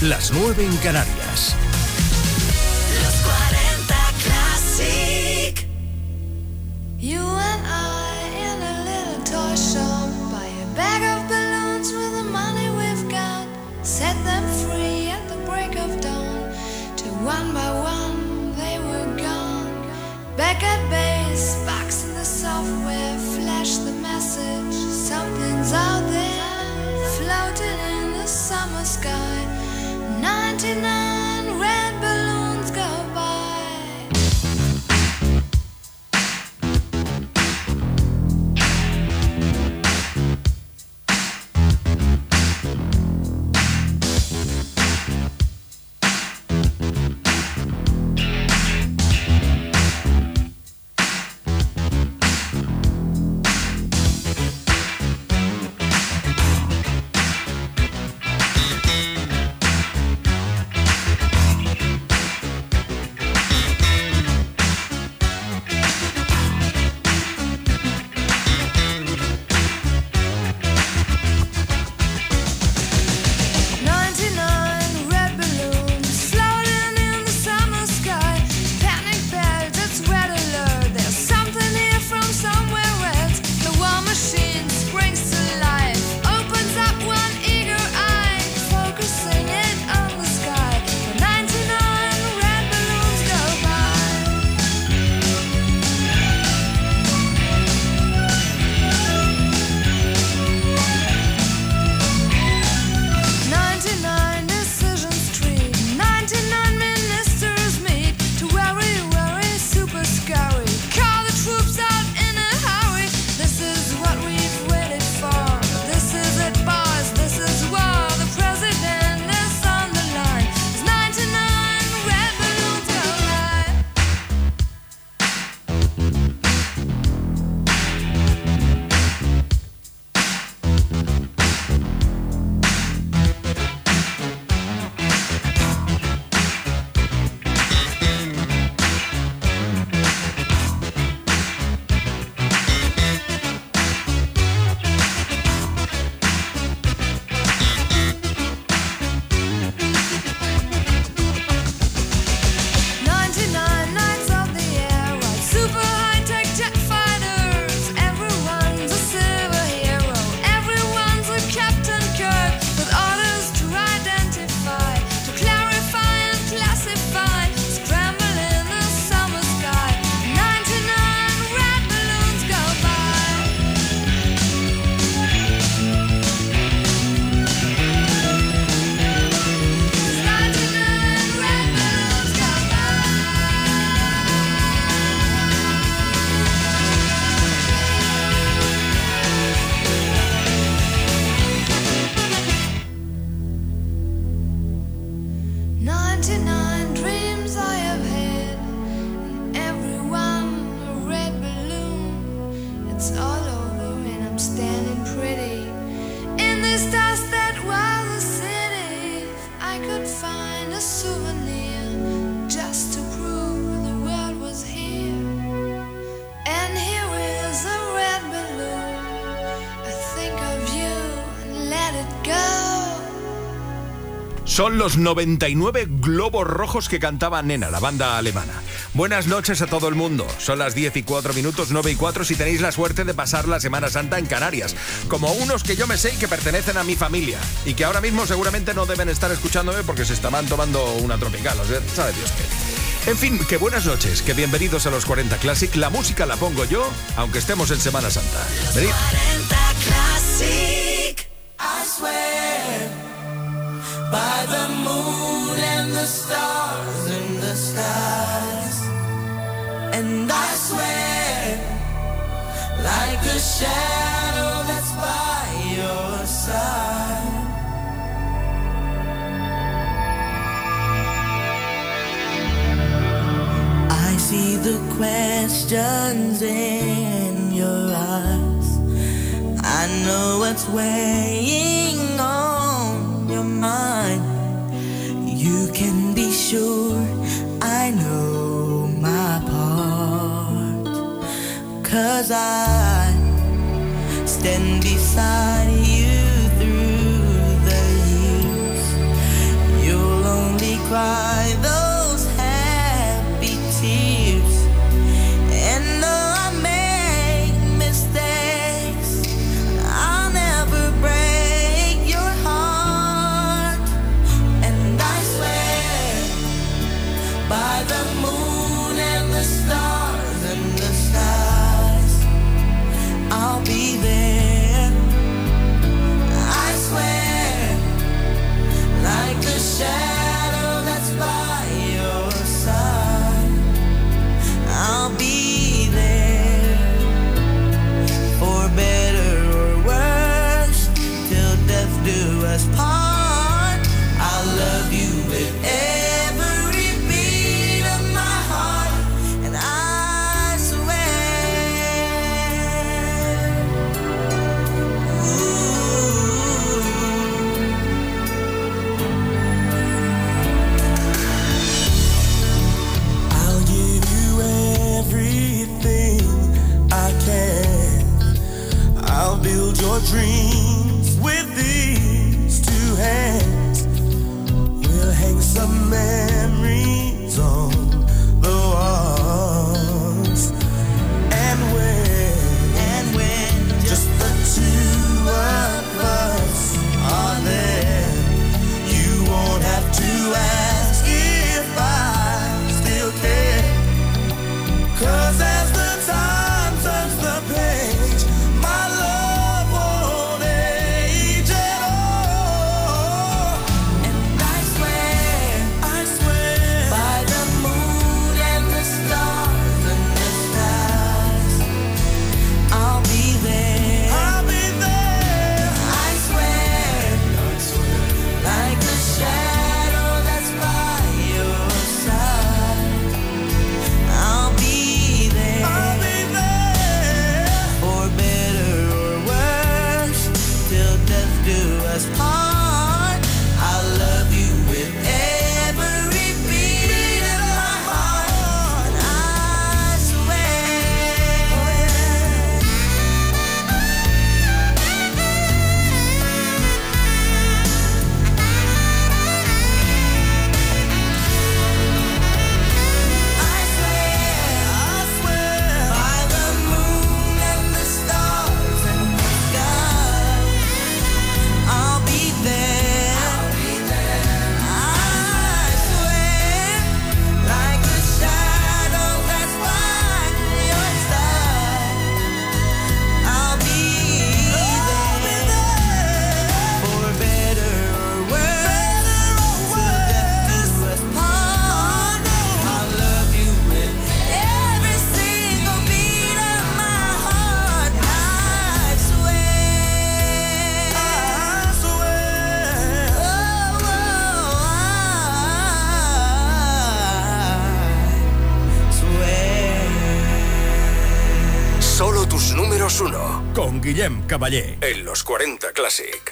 las 9 en Canarias. Son los 99 globos rojos que cantaba Nena, la banda alemana. Buenas noches a todo el mundo. Son las 10 y 4 minutos, 9 y 4 si tenéis la suerte de pasar la Semana Santa en Canarias. Como unos que yo me sé y que pertenecen a mi familia. Y que ahora mismo seguramente no deben estar escuchándome porque se estaban tomando una tropical. O sea, sabe Dios qué. En fin, que buenas noches, que bienvenidos a los 40 Classic. La música la pongo yo, aunque estemos en Semana Santa. Venid. questions in your eyes. I know what's where. Caballé. En los 40 Classic.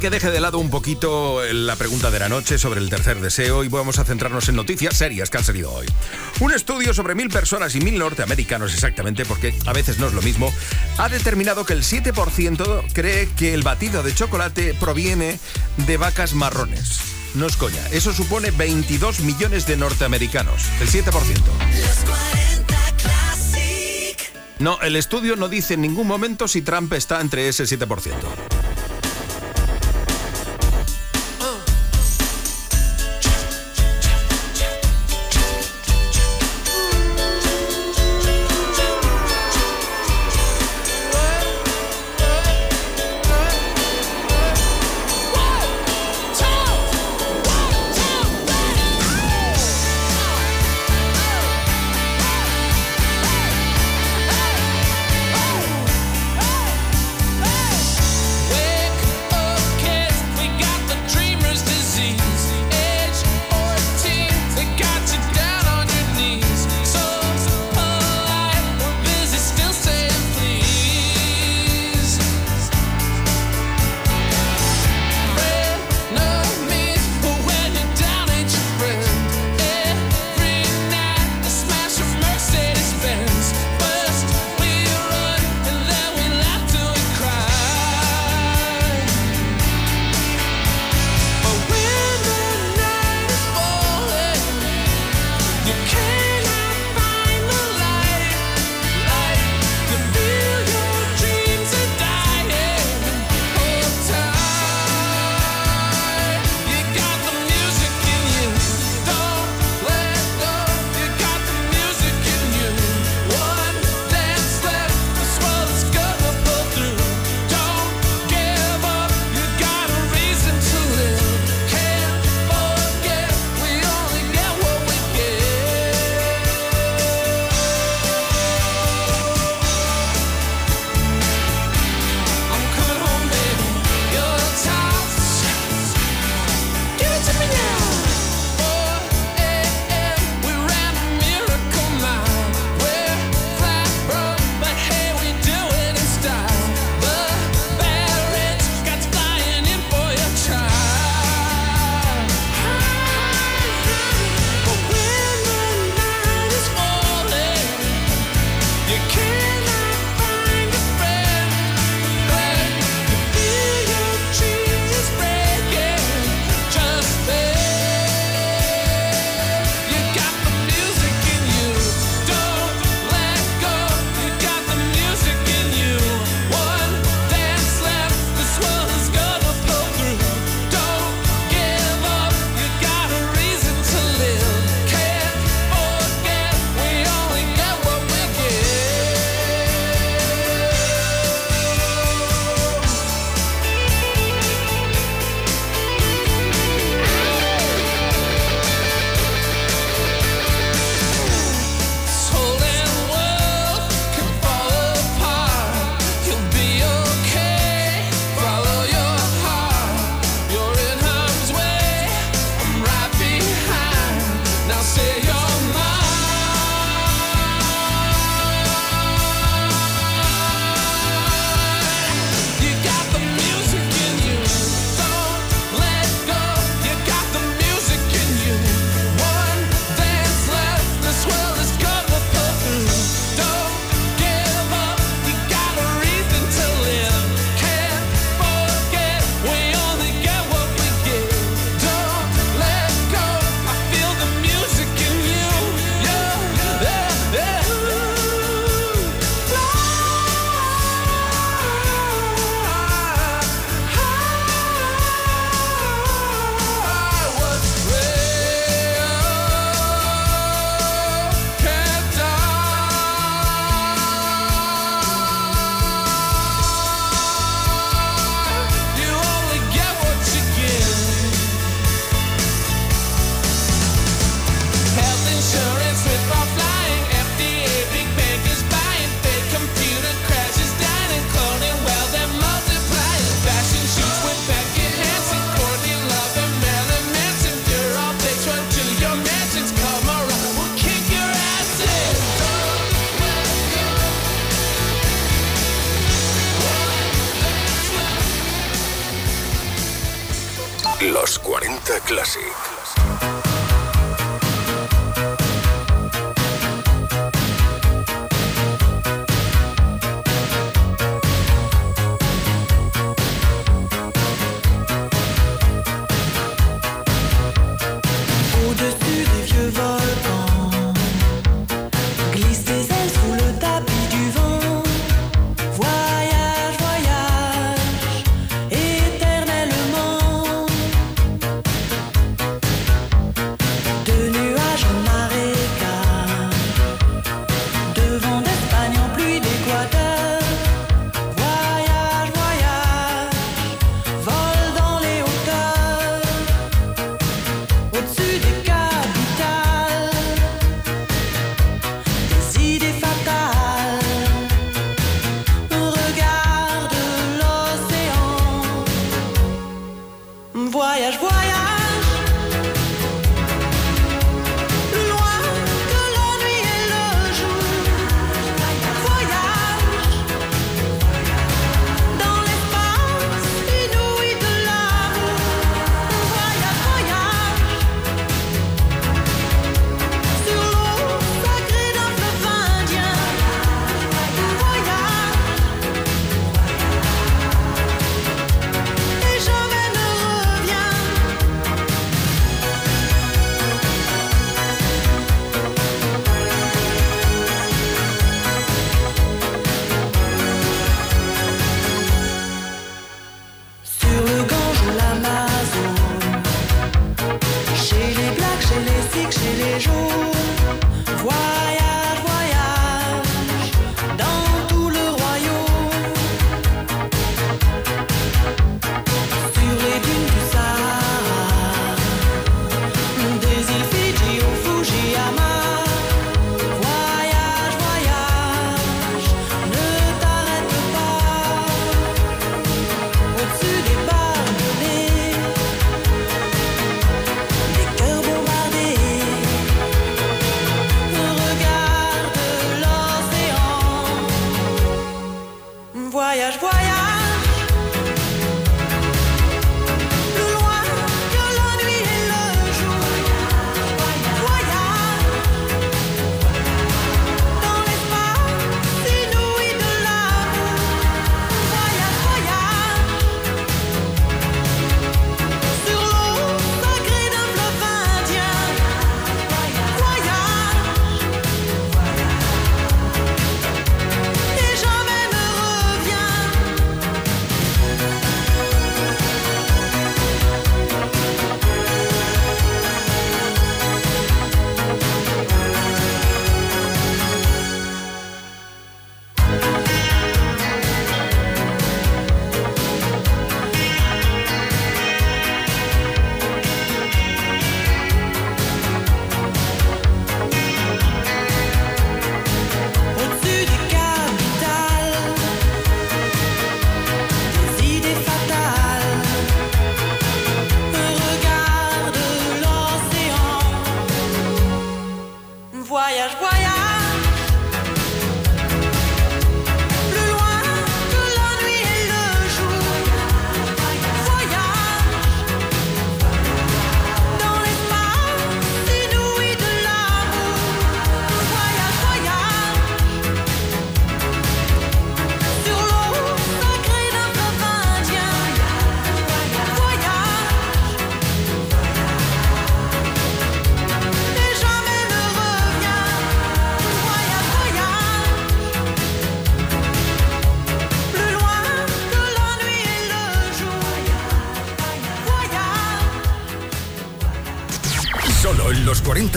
Que deje de lado un poquito la pregunta de la noche sobre el tercer deseo y vamos a centrarnos en noticias serias que han salido hoy. Un estudio sobre mil personas y mil norteamericanos exactamente, porque a veces no es lo mismo, ha determinado que el 7% cree que el batido de chocolate proviene de vacas marrones. No es coña, eso supone 22 millones de norteamericanos, el 7%. No, el estudio no dice en ningún momento si Trump está entre ese 7%.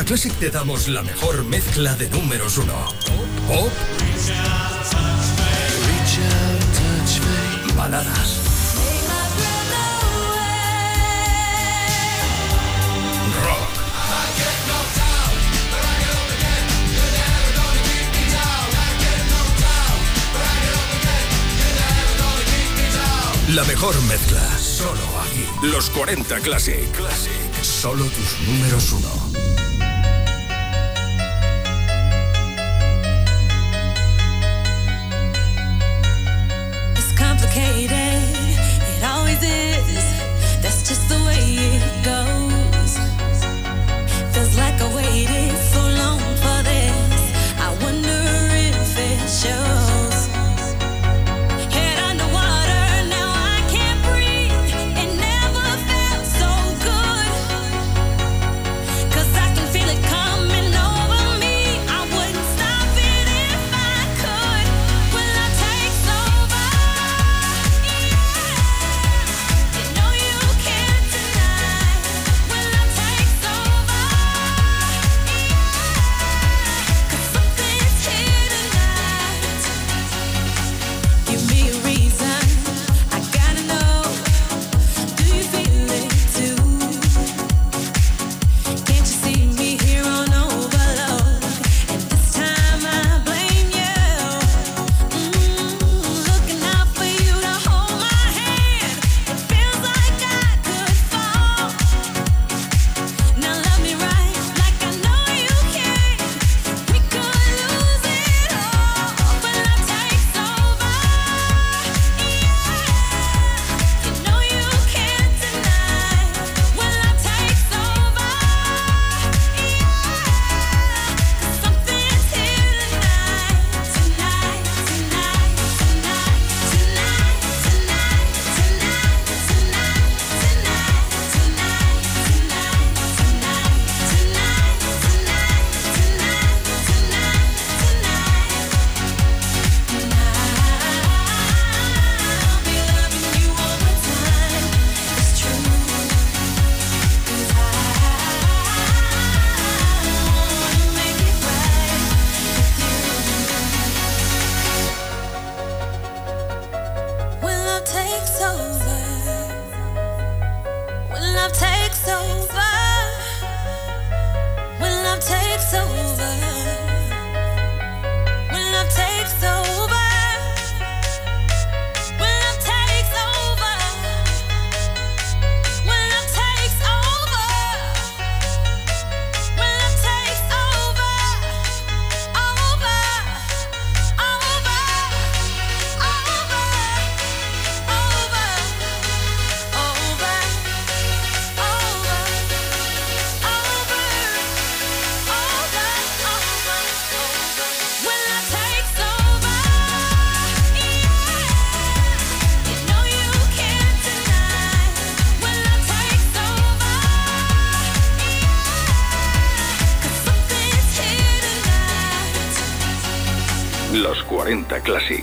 Classic te damos la mejor mezcla de números uno. Pop. Baladas. Rock. La mejor mezcla. Solo aquí. Los 40 Classic. Classic. Solo tus números uno. Classic.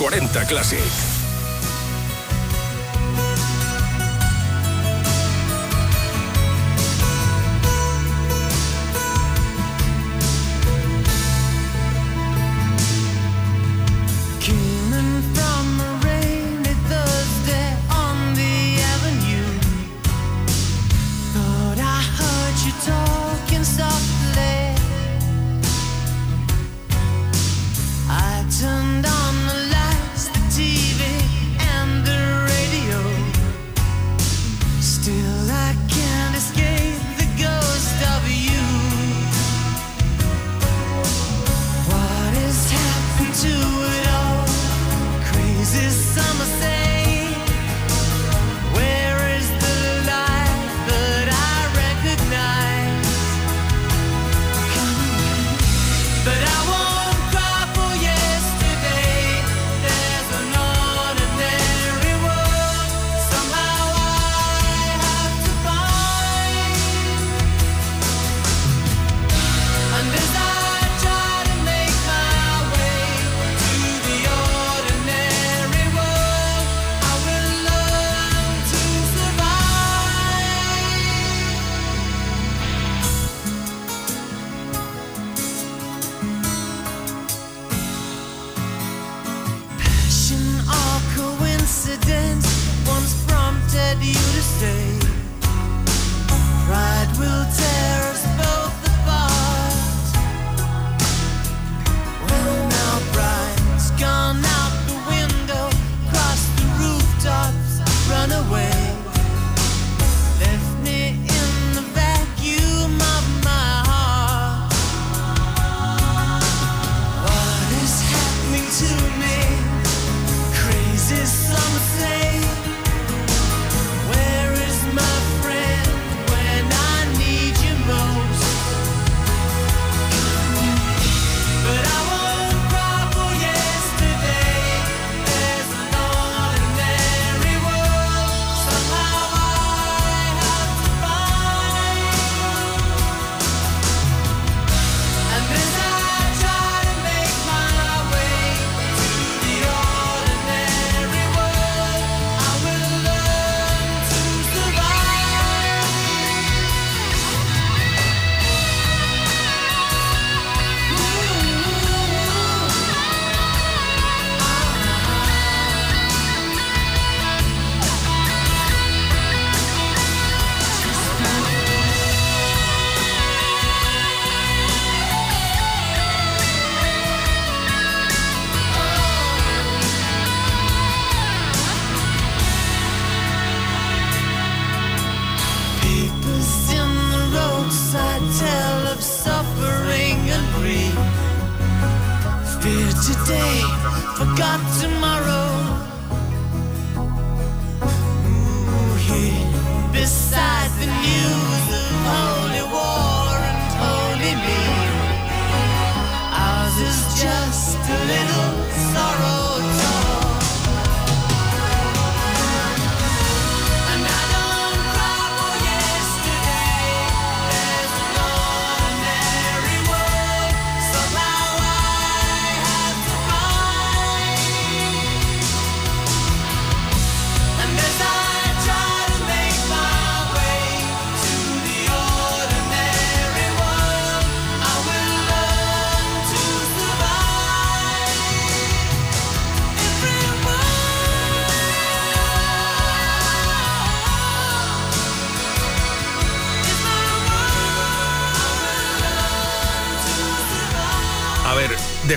40 Classic.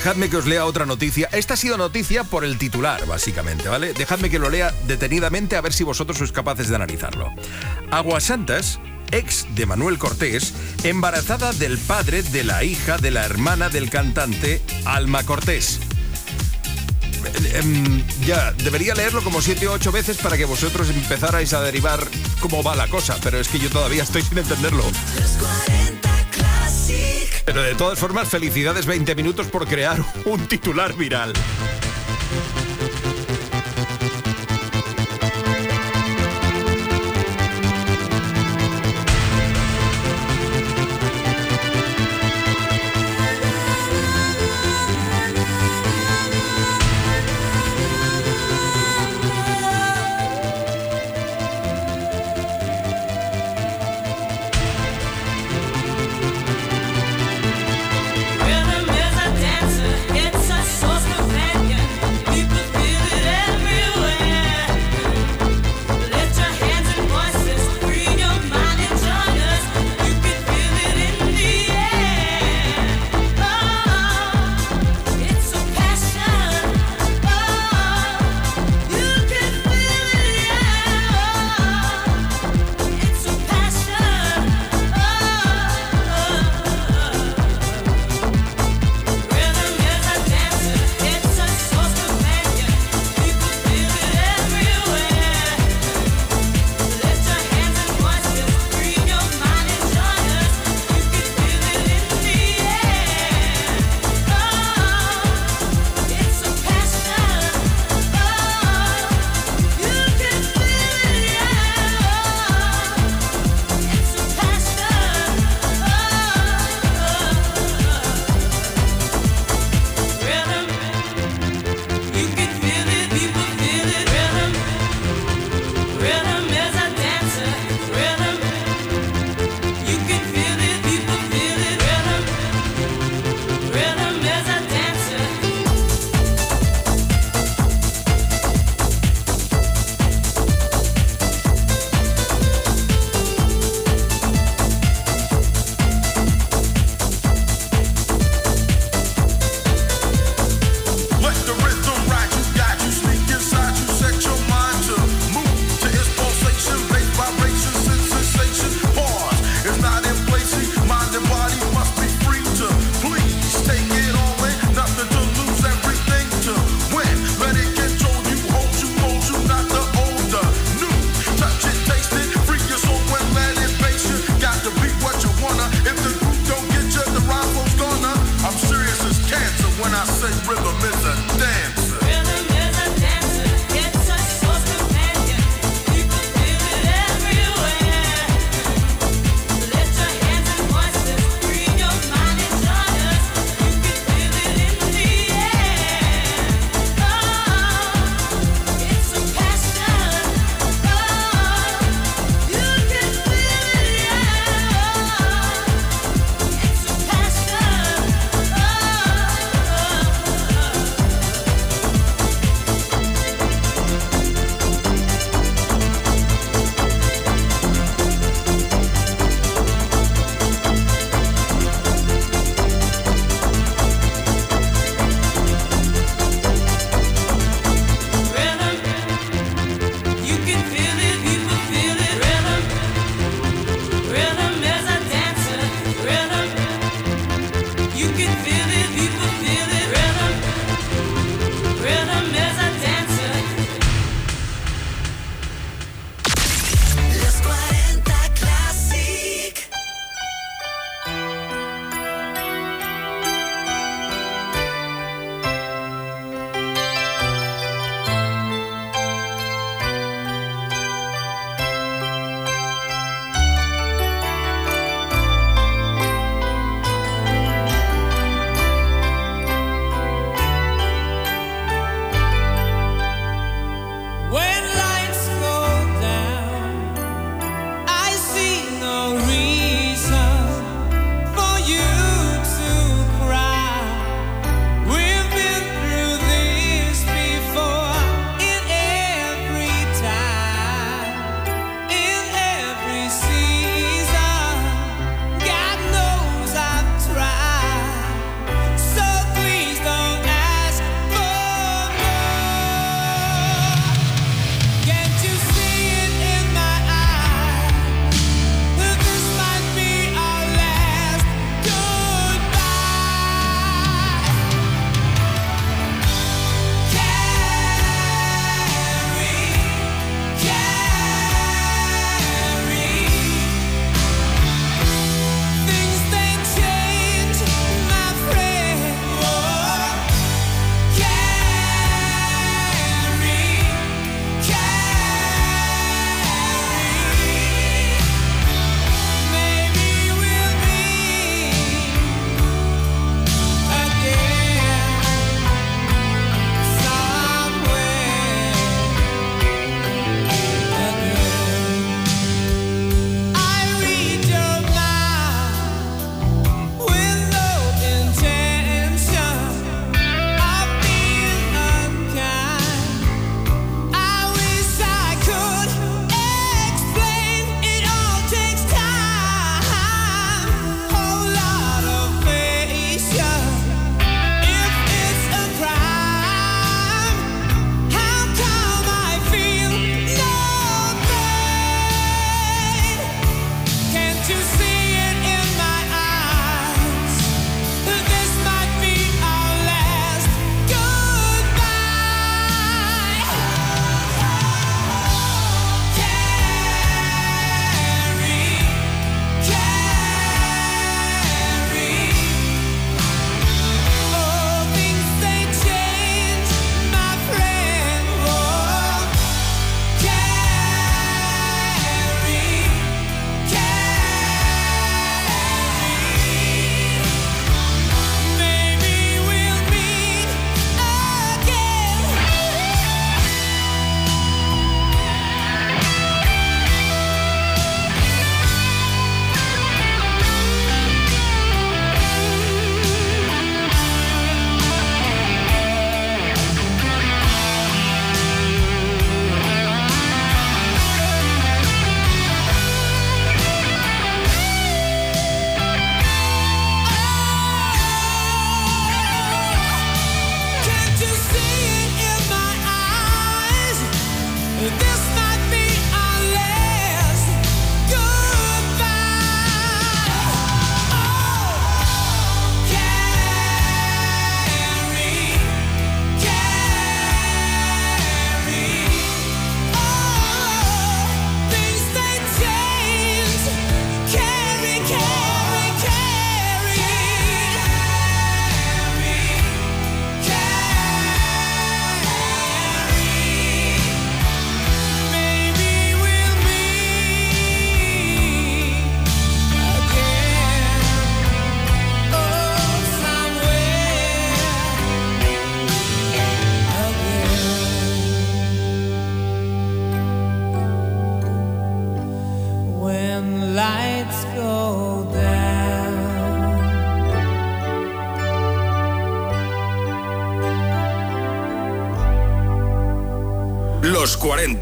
dejadme que os lea otra noticia. Esta ha sido noticia por el titular, básicamente, ¿vale? Dejadme que lo lea detenidamente a ver si vosotros sois capaces de analizarlo. Aguasantas, ex de Manuel Cortés, embarazada del padre de la hija de la hermana del cantante Alma Cortés. Em, ya, debería leerlo como siete o ocho veces para que vosotros empezarais a derivar cómo va la cosa, pero es que yo todavía estoy sin entenderlo. Pero de todas formas, felicidades 20 minutos por crear un titular viral.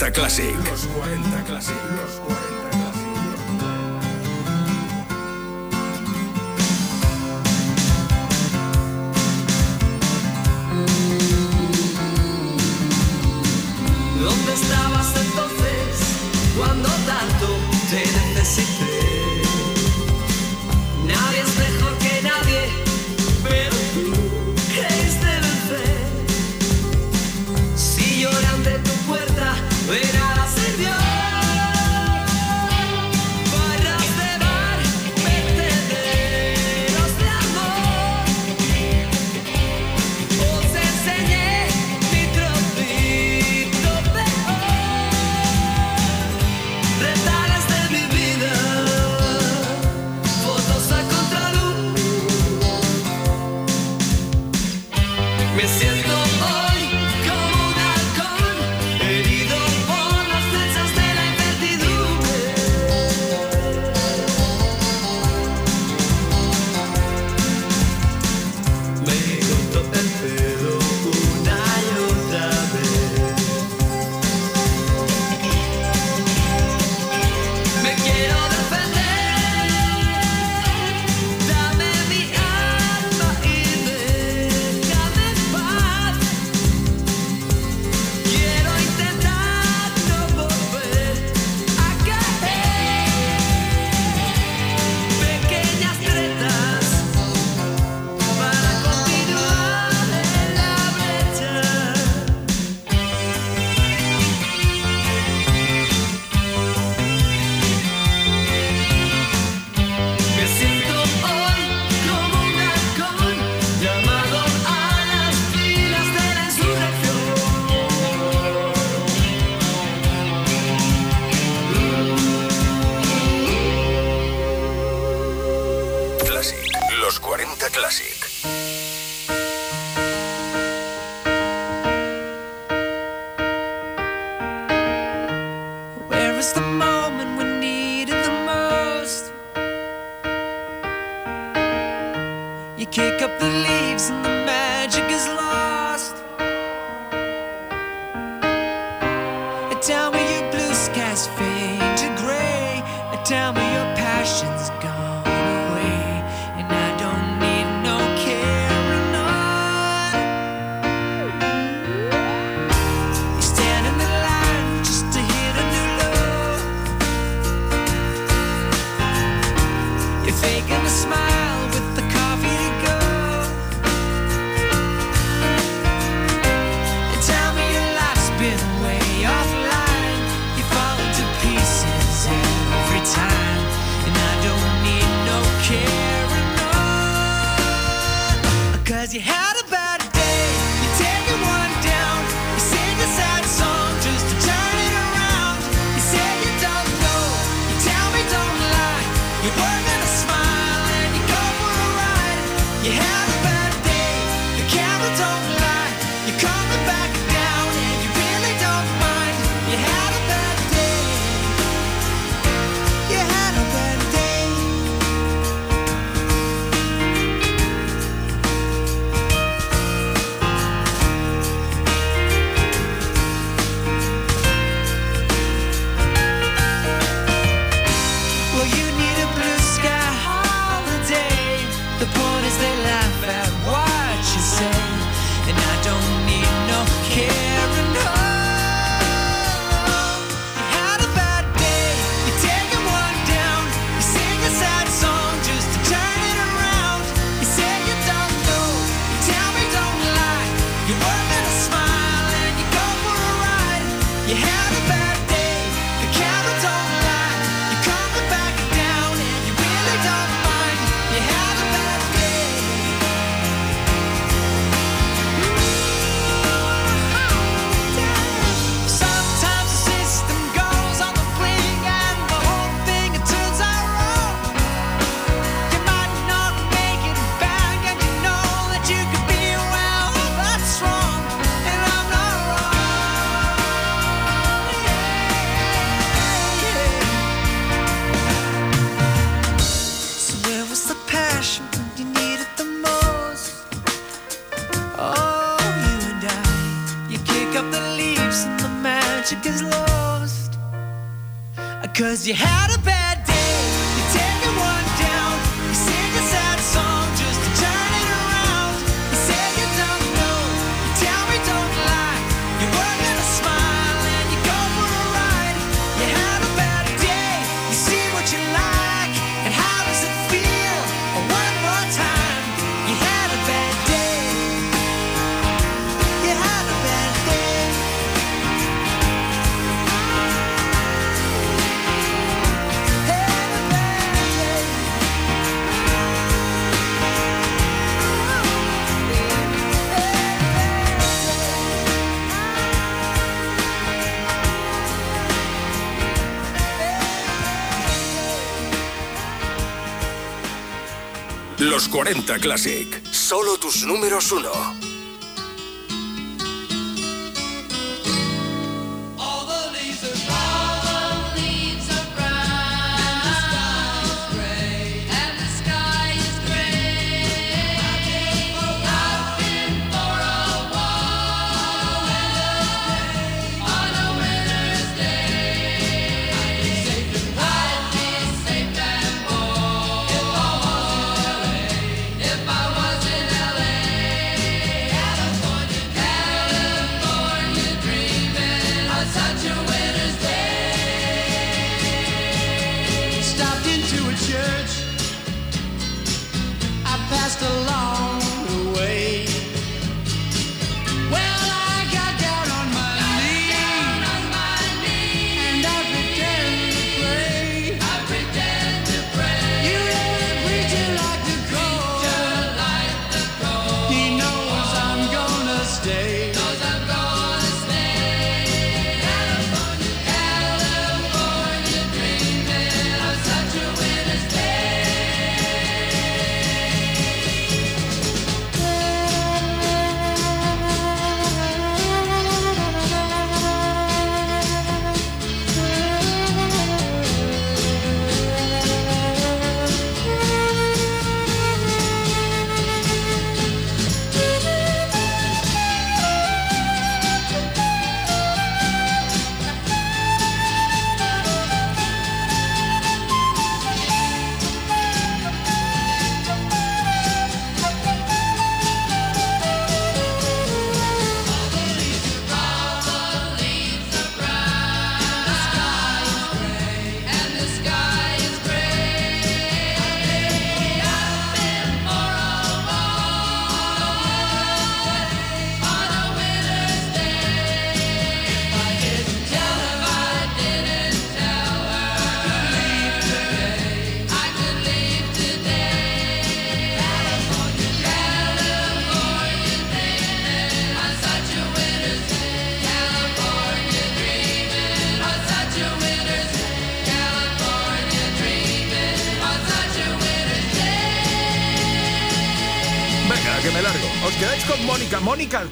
Los 40 Classic. Solo tus números uno.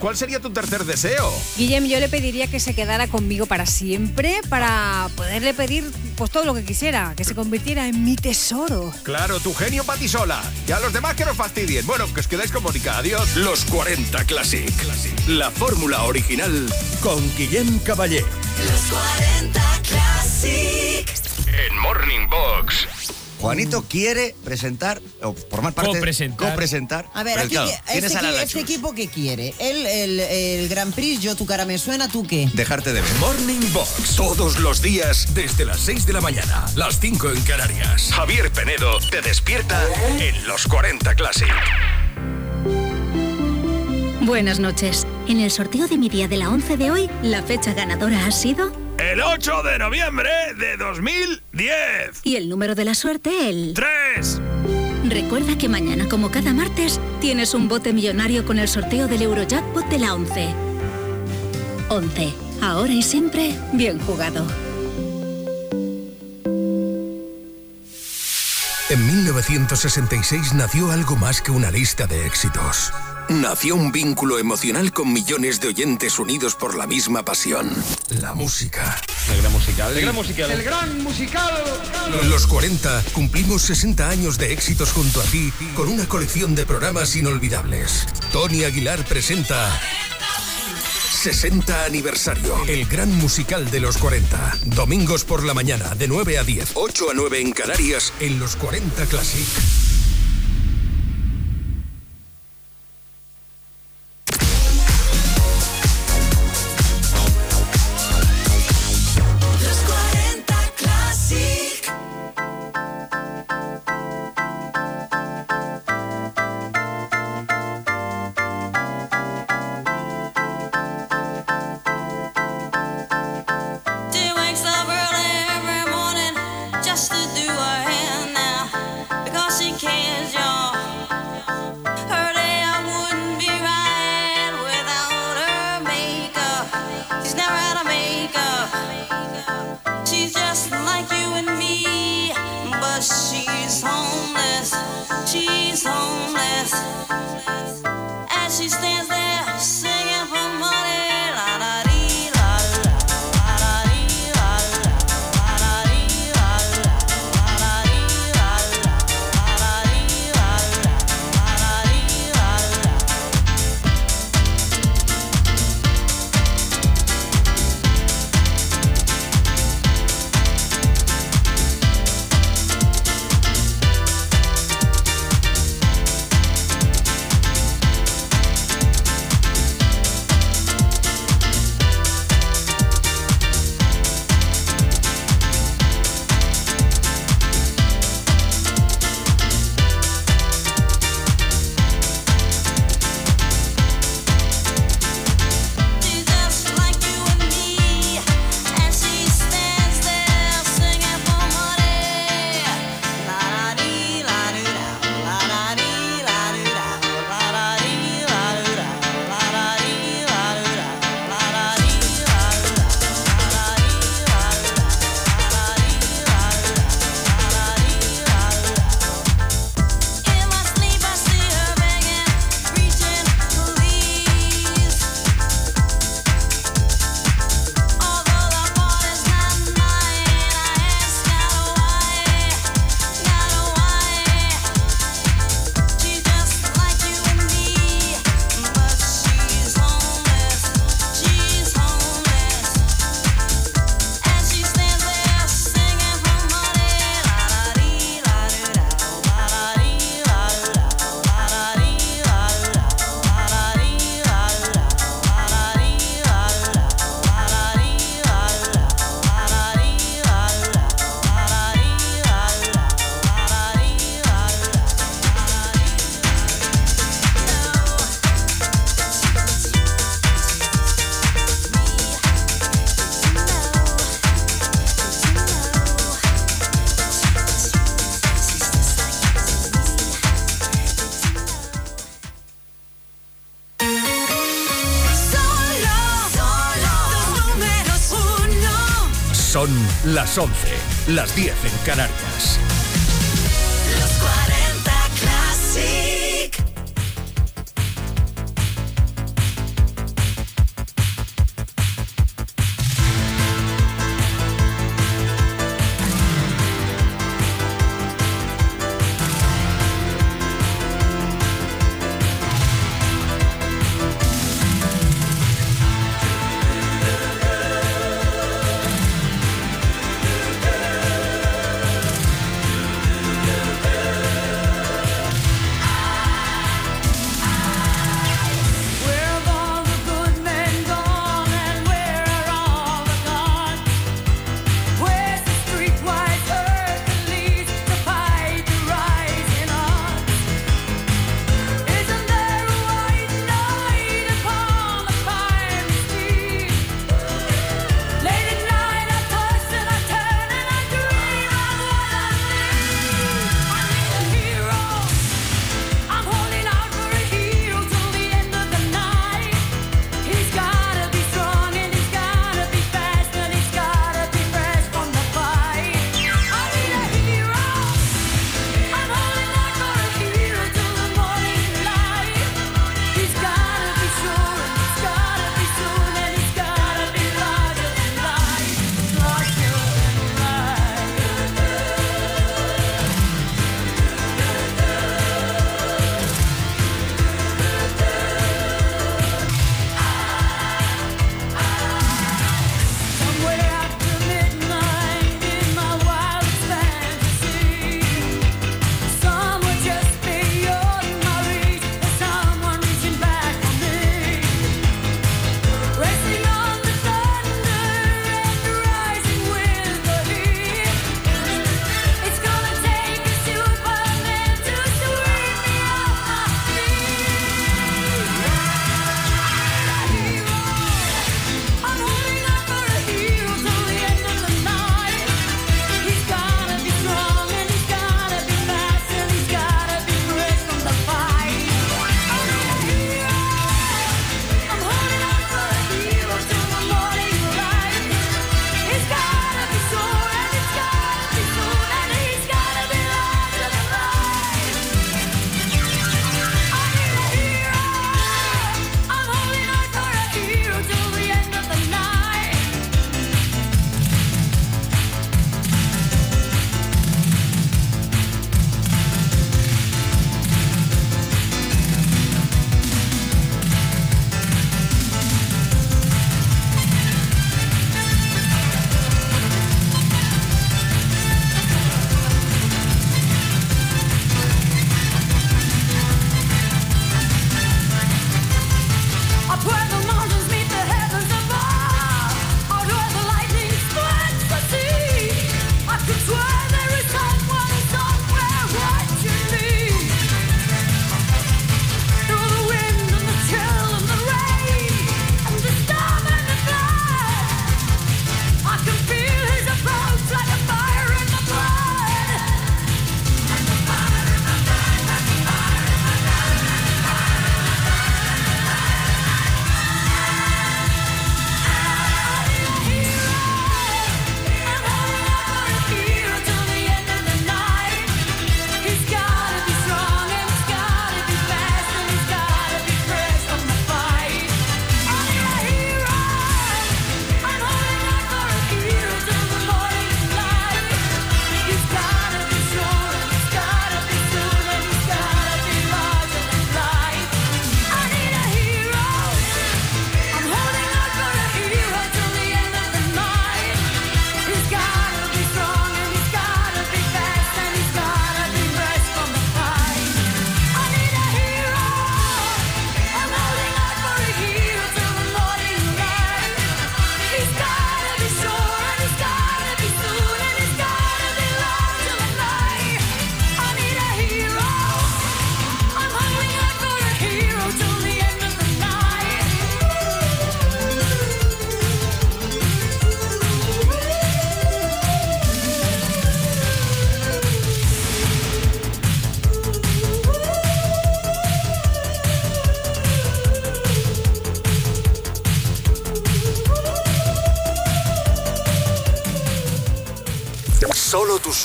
¿Cuál sería tu tercer deseo? Guillem, yo le pediría que se quedara conmigo para siempre, para poderle pedir pues todo lo que quisiera, que se convirtiera en mi tesoro. Claro, tu genio para ti sola. Y a los demás que nos fastidien. Bueno, que os quedáis con Mónica. Adiós. Los 40 Classic. La fórmula original con Guillem Caballé. Los 40 Classic. En Morning Box. Juanito quiere presentar, o formar parte. Copresentar. Copresentar. A ver, aquí, claro, este, a este equipo que quiere. Él, el, el Grand Prix, yo tu cara me suena, ¿tú qué? Dejarte de ver. Morning Box. Todos los días desde las 6 de la mañana. Las 5 en Canarias. Javier Penedo te despierta en los 40 Classic. Buenas noches. En el sorteo de mi día de la 11 de hoy, la fecha ganadora ha sido... El 8 de noviembre de 2010. Y el número de la suerte, el... 3. Recuerda que mañana, como cada martes, tienes un bote millonario con el sorteo del Eurojackpot de la 11. 11. Ahora y siempre, bien jugado. En 1966 nació algo más que una lista de éxitos. Nació un vínculo emocional con millones de oyentes unidos por la misma pasión. La música. El gran musical. El gran musical. El gran musical. En los 40 cumplimos 60 años de éxitos junto a ti con una colección de programas inolvidables. Tony Aguilar presenta 60 aniversario. El gran musical de los 40. Domingos por la mañana, de 9 a 10. 8 a 9 en Canarias, en los 40 Classic. Las 11, las 10 en Canarias.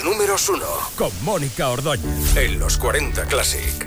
Números uno. Con Mónica Ordóñez. En los 40 Classic.